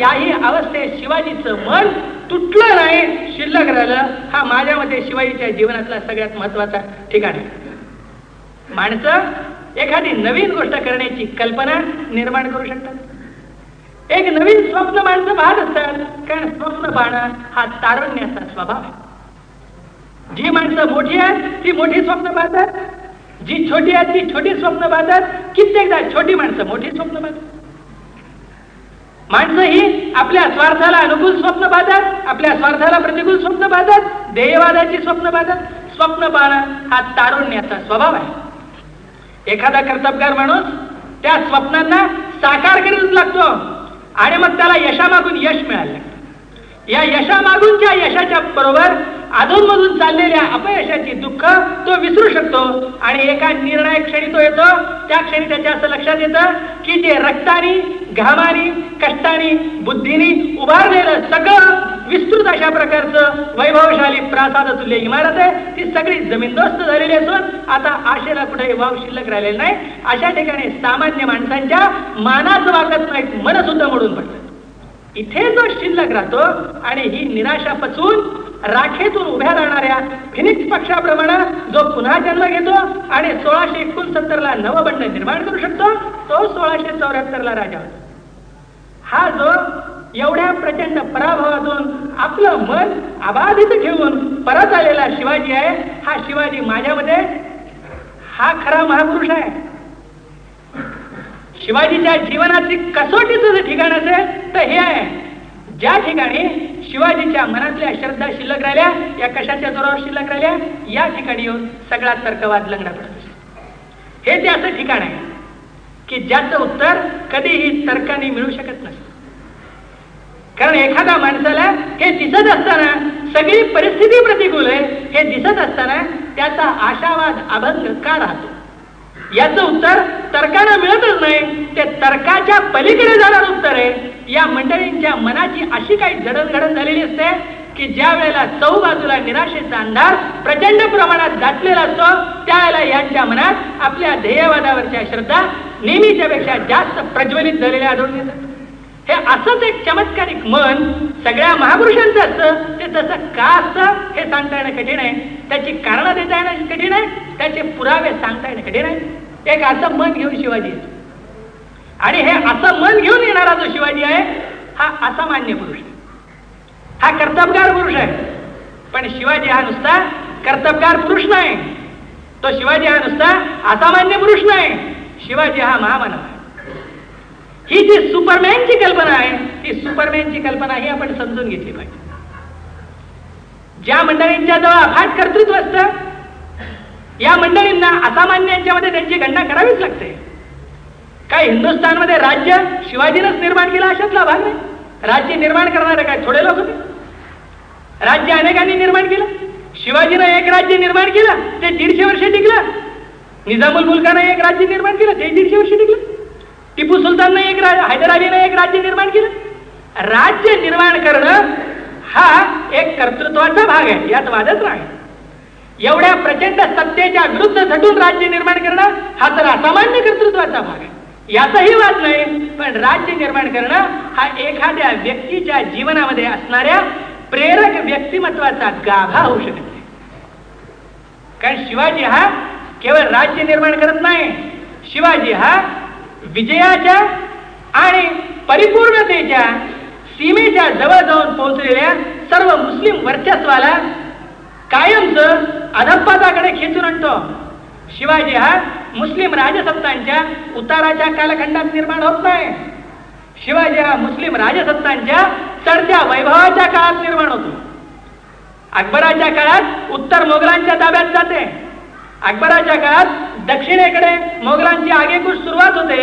याही अवस्थेत शिवाजीचं मन तुटलं नाही. शिल्लक राहिलं. हा माझ्या मते शिवाजीच्या जीवनातला सगळ्यात महत्त्वाचा ठिकाण. आहे माणसं एखादी नवीन गोष्ट करण्याची कल्पना निर्माण करू शकतात. एक नवीन स्वप्न माणसं पाहत असतात. कारण स्वप्न पाहणं? हा तारुण्याचा स्वभाव. आहे जी माणसं मोठी आहेत ती मोठी स्वप्न पाहतात. जी छोटी आहेत ती छोटी स्वप्न पाहतात. कित्येकदा छोटी माणसं मोठी स्वप्न पाहतात. माणसं ही आपल्या स्वार्थाला अनुकूल स्वप्न पाहतात आपल्या स्वार्थाला प्रतिकूल स्वप्न पाहतात ध्येयवादाची स्वप्न पाहतात. स्वप्न पाहणं हा तारुण्याचा स्वभाव आहे. एखादा कर्तबगार माणूस त्या स्वप्नांना साकार करीत लागतो. आणि मग त्याला यशामागून यश मिळालं. या यशामागूनच्या यशाच्या बरोबर अधूनमधून चाललेल्या अपयशाची दुःख तो विसरू शकतो. आणि एका निर्णायक क्षणी तो येतो. त्या क्षणी त्याच्या असं लक्षात येतं की जे रक्तानी घामानी कष्टानी बुद्धीनी उभारलेलं सगळं विस्तृत अशा प्रकारचं वैभवशाली प्रासाद तुल्य इमारत आहे. ती सगळी जमीनदोस्त झालेली असून आता आशेला कुठे वाव शिल्लक राहिलेला नाही. अशा ठिकाणी सामान्य माणसांच्या मानाचं वागत नाहीत मन सुद्धा मोडून पडतं. इथे जो शिल्लक राहतो आणि ही निराशा पचून राखेतून उभ्या राहणाऱ्या फिनिक्स पक्षाप्रमाणे जो पुन्हा जन्म घेतो आणि सोळाशे एकोणसत्तर ला नवबंड निर्माण करू शकतो तो सोळाशे चौऱ्याहत्तर ला राजा होतो. हा जो एवढ्या प्रचंड पराभवातून आपलं मन अबाधित ठेवून परत आलेला शिवाजी आहे हा शिवाजी माझ्यामध्ये हा खरा महापुरुष आहे. शिवाजीच्या जीवनाची कसोटीचं जर ठिकाण असेल तर हे आहे. ज्या ठिकाणी शिवाजीच्या मनातल्या श्रद्धा शिल्लक राहिल्या या कशाच्या जोरावर शिल्लक राहिल्या? या ठिकाणी येऊन सगळा तर्कवाद लग्न पडतो. हे ते असं ठिकाण आहे की ज्याचं उत्तर कधीही तर्काने मिळू शकत नसतं कारण एखाद्या माणसाला हे दिसत असताना सगळी परिस्थिती प्रतिकूल आहे हे दिसत असताना त्याचा आशावाद अभंग का राहतो? याचं उत्तर तर्कानं मिळतच नाही. ते तर्काच्या पलीकडे जाणार उत्तर. आहे या मंडळींच्या मनाची अशी काही जडणघडण झालेली असते की ज्या वेळेला चौ बाजूला निराशेचा अंधार प्रचंड प्रमाणात दाटलेला असतो त्यावेळेला यांच्या मनात आपल्या ध्येयवादावरच्या श्रद्धा नेहमीच्या पेक्षा जास्त प्रज्वलित झालेल्या आढळून येतात. हे असंच एक चमत्कारिक मन सगळ्या महापुरुषांचं असतं. ते तसं का असतं हे सांगता येणं कठीण आहे. त्याची कारणं देता येणं कठीण आहे. त्याचे पुरावे सांगता येणं कठीण आहे. एक असं मन घेऊन शिवाजी आणि हे असं मन घेऊन येणारा जो शिवाजी आहे हा असामान्य पुरुष आहे. हा कर्तबगार पुरुष आहे. पण शिवाजी हा नुसता कर्तबगार पुरुष नाही. तो शिवाजी हा नुसता असामान्य पुरुष नाही. शिवाजी हा महामानव आहे. ही जी सुपरमॅनची कल्पना आहे. ती सुपरमॅनची कल्पना ही आपण समजून घेतली पाहिजे. ज्या मंडळींच्या जवळ अफाट कर्तृत्व असतं या मंडळींना असामान्यांच्यामध्ये त्यांची गणना करावीच लागते. काय हिंदुस्थानमध्ये राज्य शिवाजीनंच निर्माण केलं अशातला भाग नाही. राज्य निर्माण करणारे काय थोडे लोक होते. राज्य अनेकांनी निर्माण केलं. शिवाजीनं एक राज्य निर्माण केलं ते दीडशे वर्ष टिकलं. निजामुल मुलकानं एक राज्य निर्माण केलं ते दीडशे वर्ष टिकलं. टिपू सुलताननं एक हैदर एक राज्य निर्माण केलं. राज्य निर्माण करणं हा एक कर्तृत्वाचा भाग आहे यात वादच नाही. एवढ्या प्रचंड सत्तेच्या विरुद्ध झटून राज्य निर्माण करणं हा तर असामान्य कर्तृत्वाचा भाग आहे. याचाही वाद नाही पण राज्य निर्माण करणं हा एखाद्या व्यक्तीच्या जीवनामध्ये असणाऱ्या प्रेरक व्यक्तिमत्वाचा गाभा होऊ शकत नाही. कारण शिवाजी हा केवळ राज्य निर्माण करत नाही शिवाजी हा विजयाच्या आणि परिपूर्णतेच्या सीमेच्या जवळ जाऊन पोहोचलेल्या सर्व मुस्लिम वर्चस्वाला कायमच अधपाताकडे खेचून आणतो. शिवाजी हा मुस्लिम राजसत्तांच्या उताराच्या कालखंडात निर्माण होत नाही. शिवाजी हा मुस्लिम राजसत्तांच्या चढत्या वैभवाच्या काळात निर्माण होतो. अकबराच्या काळात उत्तर मोगलांच्या ताब्यात जाते. अकबराच्या काळात दक्षिणेकडे मोगलांची आगेकूच सुरुवात होते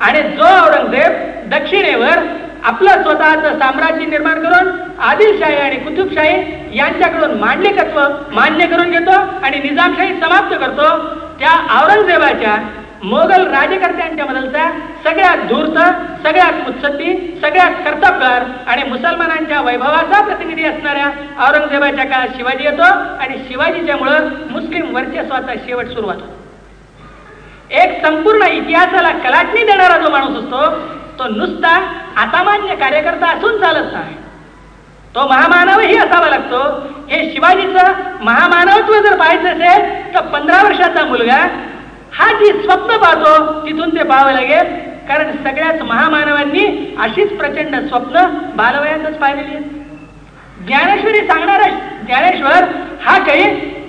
आणि जो औरंगजेब दक्षिणेवर आपलं स्वतःचं साम्राज्य निर्माण करून आदिलशाही आणि कुतुबशाही यांच्याकडून मांडलिकत्व मान्य करून घेतो आणि निजामशाही समाप्त करतो त्या औरंगजेबाच्या मोगल राजकर्त्यांच्या बदलचा सगळ्यात धूर्त सगळ्यात उत्सत्ती सगळ्यात कर्तबगार आणि मुसलमानांच्या वैभवाचा प्रतिनिधी असणाऱ्या औरंगजेबाच्या काळात शिवाजी येतो आणि शिवाजीच्यामुळं मुस्लिम वर्चस्वाचा शेवट सुरुवात होतो. एक संपूर्ण इतिहासाला कलाटणी देणारा जो माणूस असतो तो नुसता असामान्य कार्यकर्ता असून चालत नाही. तो महामानवही असावा लागतो. हे शिवाजीचं महामानवत्व जर पाहायचं असेल तर पंधरा वर्षाचा मुलगा हा जी स्वप्न पाहतो तिथून ते पाहावं लागेल. कारण सगळ्याच महामानवांनी अशीच प्रचंड स्वप्न बालवयातच पाहिलेली आहेत. ज्ञानेश्वरी सांगणारा ज्ञानेश्वर हा काही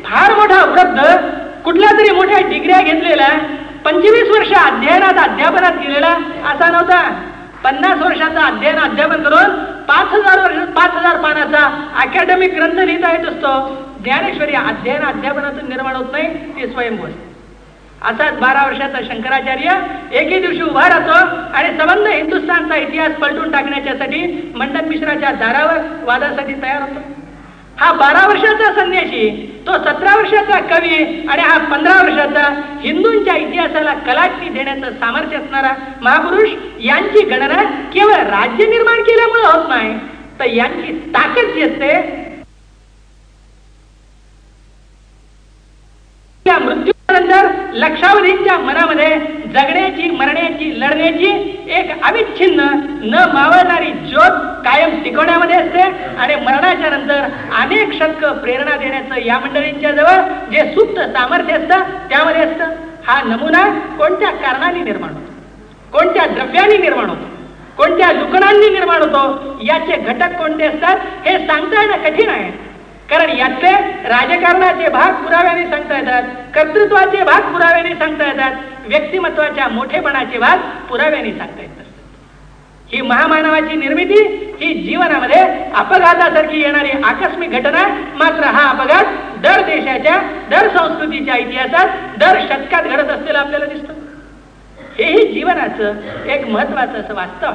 फार मोठा वृद्ध कुठल्या तरी मोठ्या डिग्र्या घेतलेला पंचवीस वर्ष अध्ययनात अध्यापनात गेलेला. असा नव्हता. पन्नास वर्षाचा अध्ययन अध्यापन करून पाच हजार वर्ष पाच हजार पानाचा अकॅडमिक ग्रंथ लिहिता येत असतो ज्ञानेश्वरी अध्ययन अध्यापनातून निर्माण होत नाही ते स्वयंभू असाच बारा वर्षाचा शंकराचार्य एके दिवशी उभा राहतो आणि संबंध हिंदुस्थानचा इतिहास पलटून टाकण्याच्यासाठी मंडन मिश्राच्या दारावर वादासाठी तयार होतो. हा बारा वर्षाचा संन्याशी तो सतरा वर्षाचा कवी आणि हा पंधरा वर्षाचा हिंदूंच्या इतिहासाला कलाटणी देण्याचं सामर्थ्य असणारा महापुरुष यांची गणना केवळ राज्य निर्माण केल्यामुळे होत नाही तर यांची ताकद जी असते त्या त्यानंतर लक्षावधींच्या मनामध्ये जगण्याची मरण्याची लढण्याची एक अविच्छिन्न न मावळणारी ज्योत कायम टिकवण्यामध्ये असते. आणि मरणाच्या नंतर अनेक शतक प्रेरणा देण्याचं या मंडळींच्या जवळ जे सुप्त सामर्थ्य असतं त्यामध्ये असतं. हा नमुना कोणत्या कारणाने निर्माण होतो? कोणत्या द्रव्याने निर्माण होतो? कोणत्या दुकानांनी निर्माण होतो? याचे घटक कोणते असतात? हे सांगता येणं कठीण आहे. कारण यातले राजकारणाचे भाग पुराव्याने सांगता येतात कर्तृत्वाचे भाग पुराव्याने सांगता येतात व्यक्तिमत्वाच्या मोठेपणाचे भाग पुराव्याने सांगता येतात. ही महामानवाची निर्मिती ही जीवनामध्ये अपघातासारखी येणारी आकस्मिक घटना मात्र हा अपघात दर देशाच्या दर संस्कृतीच्या इतिहासात दर शतकात घडत असलेला आपल्याला दिसतो. हेही जीवनाचं एक महत्वाचं असं वास्तव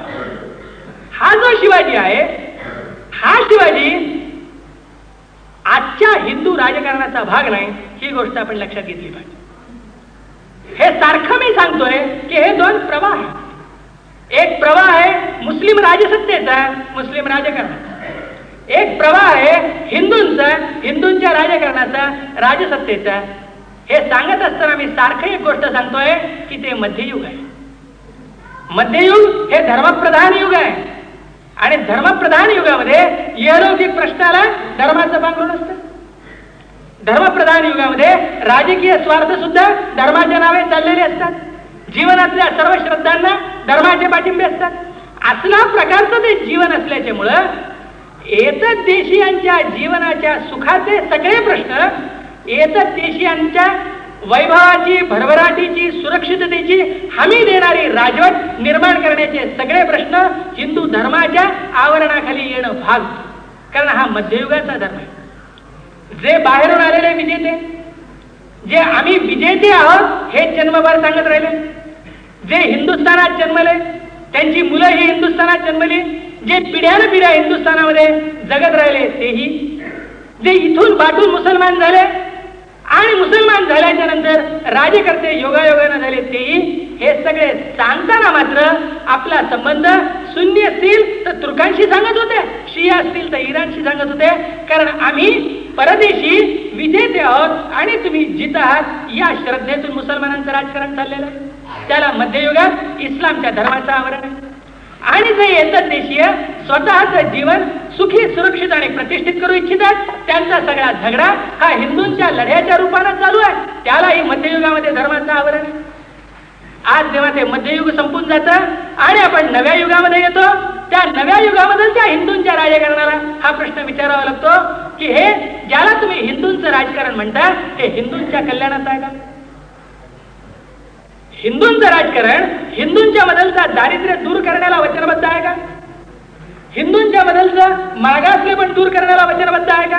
हा जो शिवाजी आहे हा शिवाजी आजच्या हिंदू राजकारणाचा भाग नाही ही गोष्ट आपण लक्षात घेतली पाहिजे. हे सारखं मी सांगतोय की हे दोन प्रवाह आहेत. एक प्रवाह आहे मुस्लिम राजसत्तेचा मुस्लिम राजकारणाचा. एक प्रवाह आहे हिंदूंचा हिंदूंच्या राजकारणाचा राजसत्तेचा हे सांगत असताना मी सारखं एक गोष्ट सांगतोय की ते मध्ययुग आहे. मध्ययुग हे धर्मप्रधान युग आहे. आणि धर्मप्रधान युगामध्ये इहलौकिक प्रश्नाला धर्माचं पांघरून असतं. धर्मप्रधान युगामध्ये राजकीय स्वार्थ सुद्धा धर्माच्या नावे चाललेले असतात. जीवनातल्या सर्व श्रद्धांना धर्माचे पाठिंबे असतात. असला प्रकारचं ते जीवन असल्याच्यामुळं एकच देशीयांच्या जीवनाच्या सुखाचे सगळे प्रश्न एकच देशीयांच्या वैभवाची भरभराटीची सुरक्षिततेची हमी देणारी राजवट निर्माण करण्याचे सगळे प्रश्न हिंदू धर्माच्या आवरणाखाली येणं भाग कारण हा मध्ययुगाचा धर्म आहे. जे बाहेरून आलेले विजेते जे आम्ही विजेते आहोत हे जन्मभर सांगत राहिले. जे हिंदुस्थानात जन्मले त्यांची मुलं ही हिंदुस्थानात जन्मली जे पिढ्यान पिढ्या हिंदुस्थानामध्ये जगत राहिले तेही. जे इथून बाटून मुसलमान झाले आणि मुसलमान झाल्याच्यानंतर राजकर्ते योगायोगानं झाले तेही हे सगळे सांगताना मात्र आपला संबंध शून्य असतील तर तुर्कांशी सांगत होते शिया असतील तर इराणशी सांगत होते. कारण आम्ही परदेशी विजेते आहोत आणि तुम्ही जित आहात या श्रद्धेतून मुसलमानांचं राजकारण चाललेलं आहे. त्याला मध्ययुगात इस्लामच्या धर्माचं आवरण आहे. आणि जे येतात देशीय स्वतःच जीवन सुखी सुरक्षित आणि प्रतिष्ठित करू इच्छितात. त्यांचा सगळा झगडा हा हिंदूंच्या लढ्याच्या रूपानं चालू आहे. त्यालाही मध्ययुगामध्ये धर्माचं आवरण आज जेव्हा ते मध्ययुग संपून जातं आणि आपण नव्या युगामध्ये येतो त्या नव्या युगामध्ये त्या हिंदूंच्या राजकारणाला हा प्रश्न विचारावा लागतो की हे ज्याला तुम्ही हिंदूंचं राजकारण म्हणता हे हिंदूंच्या कल्याणात आहे का? हिंदूंचं राजकारण हिंदूंच्या बदलचा दारिद्र्य दूर करण्याला वचनबद्ध आहे का? हिंदूंच्या बदलचं मागासले पण दूर करण्याला वचनबद्ध आहे का?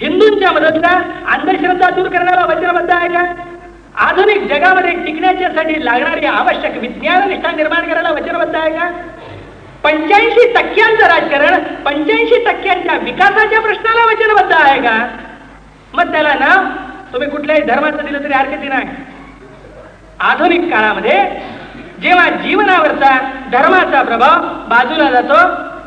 हिंदूंच्या मदतचा अंधश्रद्धा दूर करण्याला वचनबद्ध आहे का? आधुनिक जगामध्ये टिकण्याच्यासाठी लागणारी आवश्यक विज्ञान निष्ठा निर्माण करायला वचनबद्ध आहे का? पंच्याऐंशी टक्क्यांचं राजकारण पंच्याऐंशी टक्क्यांच्या विकासाच्या प्रश्नाला वचनबद्ध आहे का? मग त्याला ना तुम्ही कुठल्याही धर्माचं दिलं तरी हरकती नाही. आधुनिक काळामध्ये जेव्हा जीवनावरचा धर्माचा प्रभाव बाजूला जातो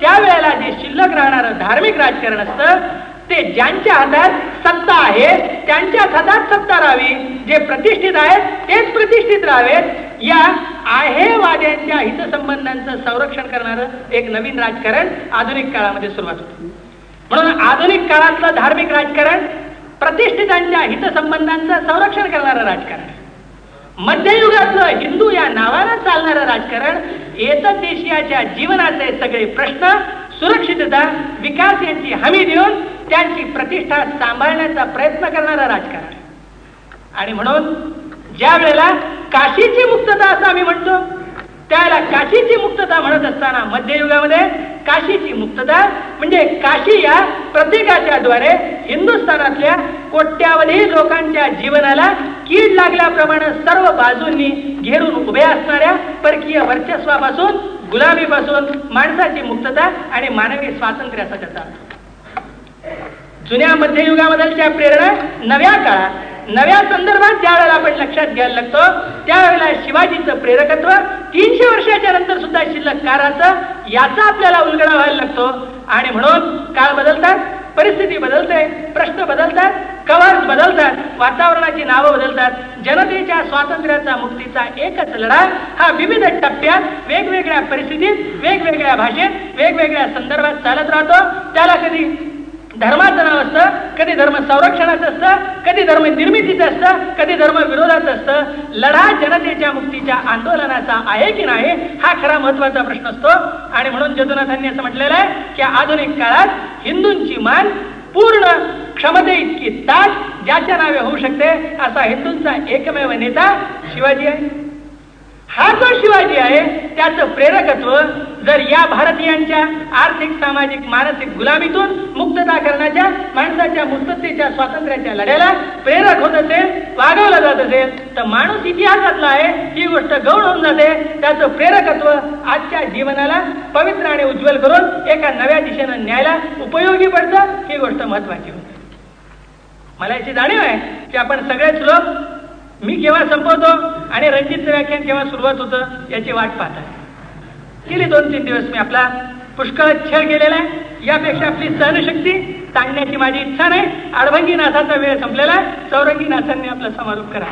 त्यावेळेला जे शिल्लक राहणारं धार्मिक राजकारण असतं ते ज्यांच्या हातात सत्ता आहे त्यांच्याच हातात सत्ता राहावी जे प्रतिष्ठित आहेत तेच प्रतिष्ठित राहावेत. या आहेवाद्यांच्या हितसंबंधांचं संरक्षण करणारं एक नवीन राजकारण आधुनिक काळामध्ये सुरुवात होते. म्हणून आधुनिक काळातलं धार्मिक राजकारण प्रतिष्ठितांच्या हितसंबंधांचं संरक्षण करणारं राजकारण. मध्ययुगातलं हिंदू या नावानं चालणारं राजकारण एकच देशियाच्या जीवनाचे सगळे प्रश्न सुरक्षितता विकास यांची हमी देऊन त्यांची प्रतिष्ठा सांभाळण्याचा प्रयत्न करणारं राजकारण. आणि म्हणून ज्या वेळेला काशीची मुक्तता असं आम्ही म्हणतो त्याला काशीची मुक्तता म्हणत असताना मध्ययुगामध्ये काशीची मुक्तता म्हणजे काशी या प्रत्येकाच्या द्वारे हिंदुस्थानातल्या कोट्यावधी लोकांच्या जीवनाला कीड लागल्याप्रमाणे सर्व बाजूंनी घेरून उभ्या असणाऱ्या परकीय वर्चस्वापासून गुलामीपासून माणसाची मुक्तता आणि मानवी स्वातंत्र्याचा त्याचा जुन्या मध्ययुगामधलच्या प्रेरणा नव्या काळात नव्या संदर्भात ज्या वेळेला आपण लक्षात घ्यायला लागतो त्यावेळेला शिवाजीचं प्रेरकत्व तीनशे वर्षाच्या नंतर सुद्धा शिल्लक कार याचा आपल्याला उलगडा व्हायला लागतो. आणि म्हणून काळ बदलतात परिस्थिती बदलते प्रश्न बदलतात कवर्स बदलतात वातावरणाची नावं बदलतात. जनतेच्या स्वातंत्र्याचा मुक्तीचा एकच लढा हा विविध टप्प्यात वेगवेगळ्या परिस्थितीत वेगवेगळ्या भाषेत वेगवेगळ्या संदर्भात चालत राहतो. त्याला कधी धर्माचं नाव असतं कधी धर्म संरक्षणाचं असतं कधी धर्म निर्मितीचं असतं कधी धर्म विरोधाचं असतं. लढा जनतेच्या मुक्तीच्या आंदोलनाचा आहे की नाही हा खरा महत्त्वाचा प्रश्न असतो. आणि म्हणून जदुनाथांनी असं म्हटलेलं आहे की आधुनिक काळात हिंदूंची मान पूर्ण क्षमते इतकी ताट ज्याच्या नावे होऊ शकते असा हिंदूंचा एकमेव नेता शिवाजी आहे. हा जो शिवाजी आहे त्याचं प्रेरकत्व जर या भारतीयांच्या आर्थिक सामाजिक मानसिक गुलामीतून मुक्तता करण्याच्या माणसाच्या मुक्ततेच्या स्वातंत्र्याच्या लढ्याला प्रेरक होत असेल वागवलं जात असेल तर माणूस इतिहासातला आहे ही गोष्ट गौण होऊन जाते. त्याचं प्रेरकत्व आजच्या जीवनाला पवित्र आणि उज्ज्वल करून एका नव्या दिशेनं न्यायला उपयोगी पडतं ही गोष्ट महत्वाची होते. मला याची जाणीव आहे की आपण सगळेच लोक मी केव्हा संपवतो? आणि रणजितचं व्याख्यान केव्हा सुरुवात होतं याची वाट पाहता गेले गेली दोन तीन दिवस मी आपला पुष्कळ छळ केलेला आहे. यापेक्षा आपली सहनशक्ती सांगण्याची माझी इच्छा नाही. अडभंगी नाथाचा वेळ संपलेला चौरंगी नाथांनी आपला समारोप करा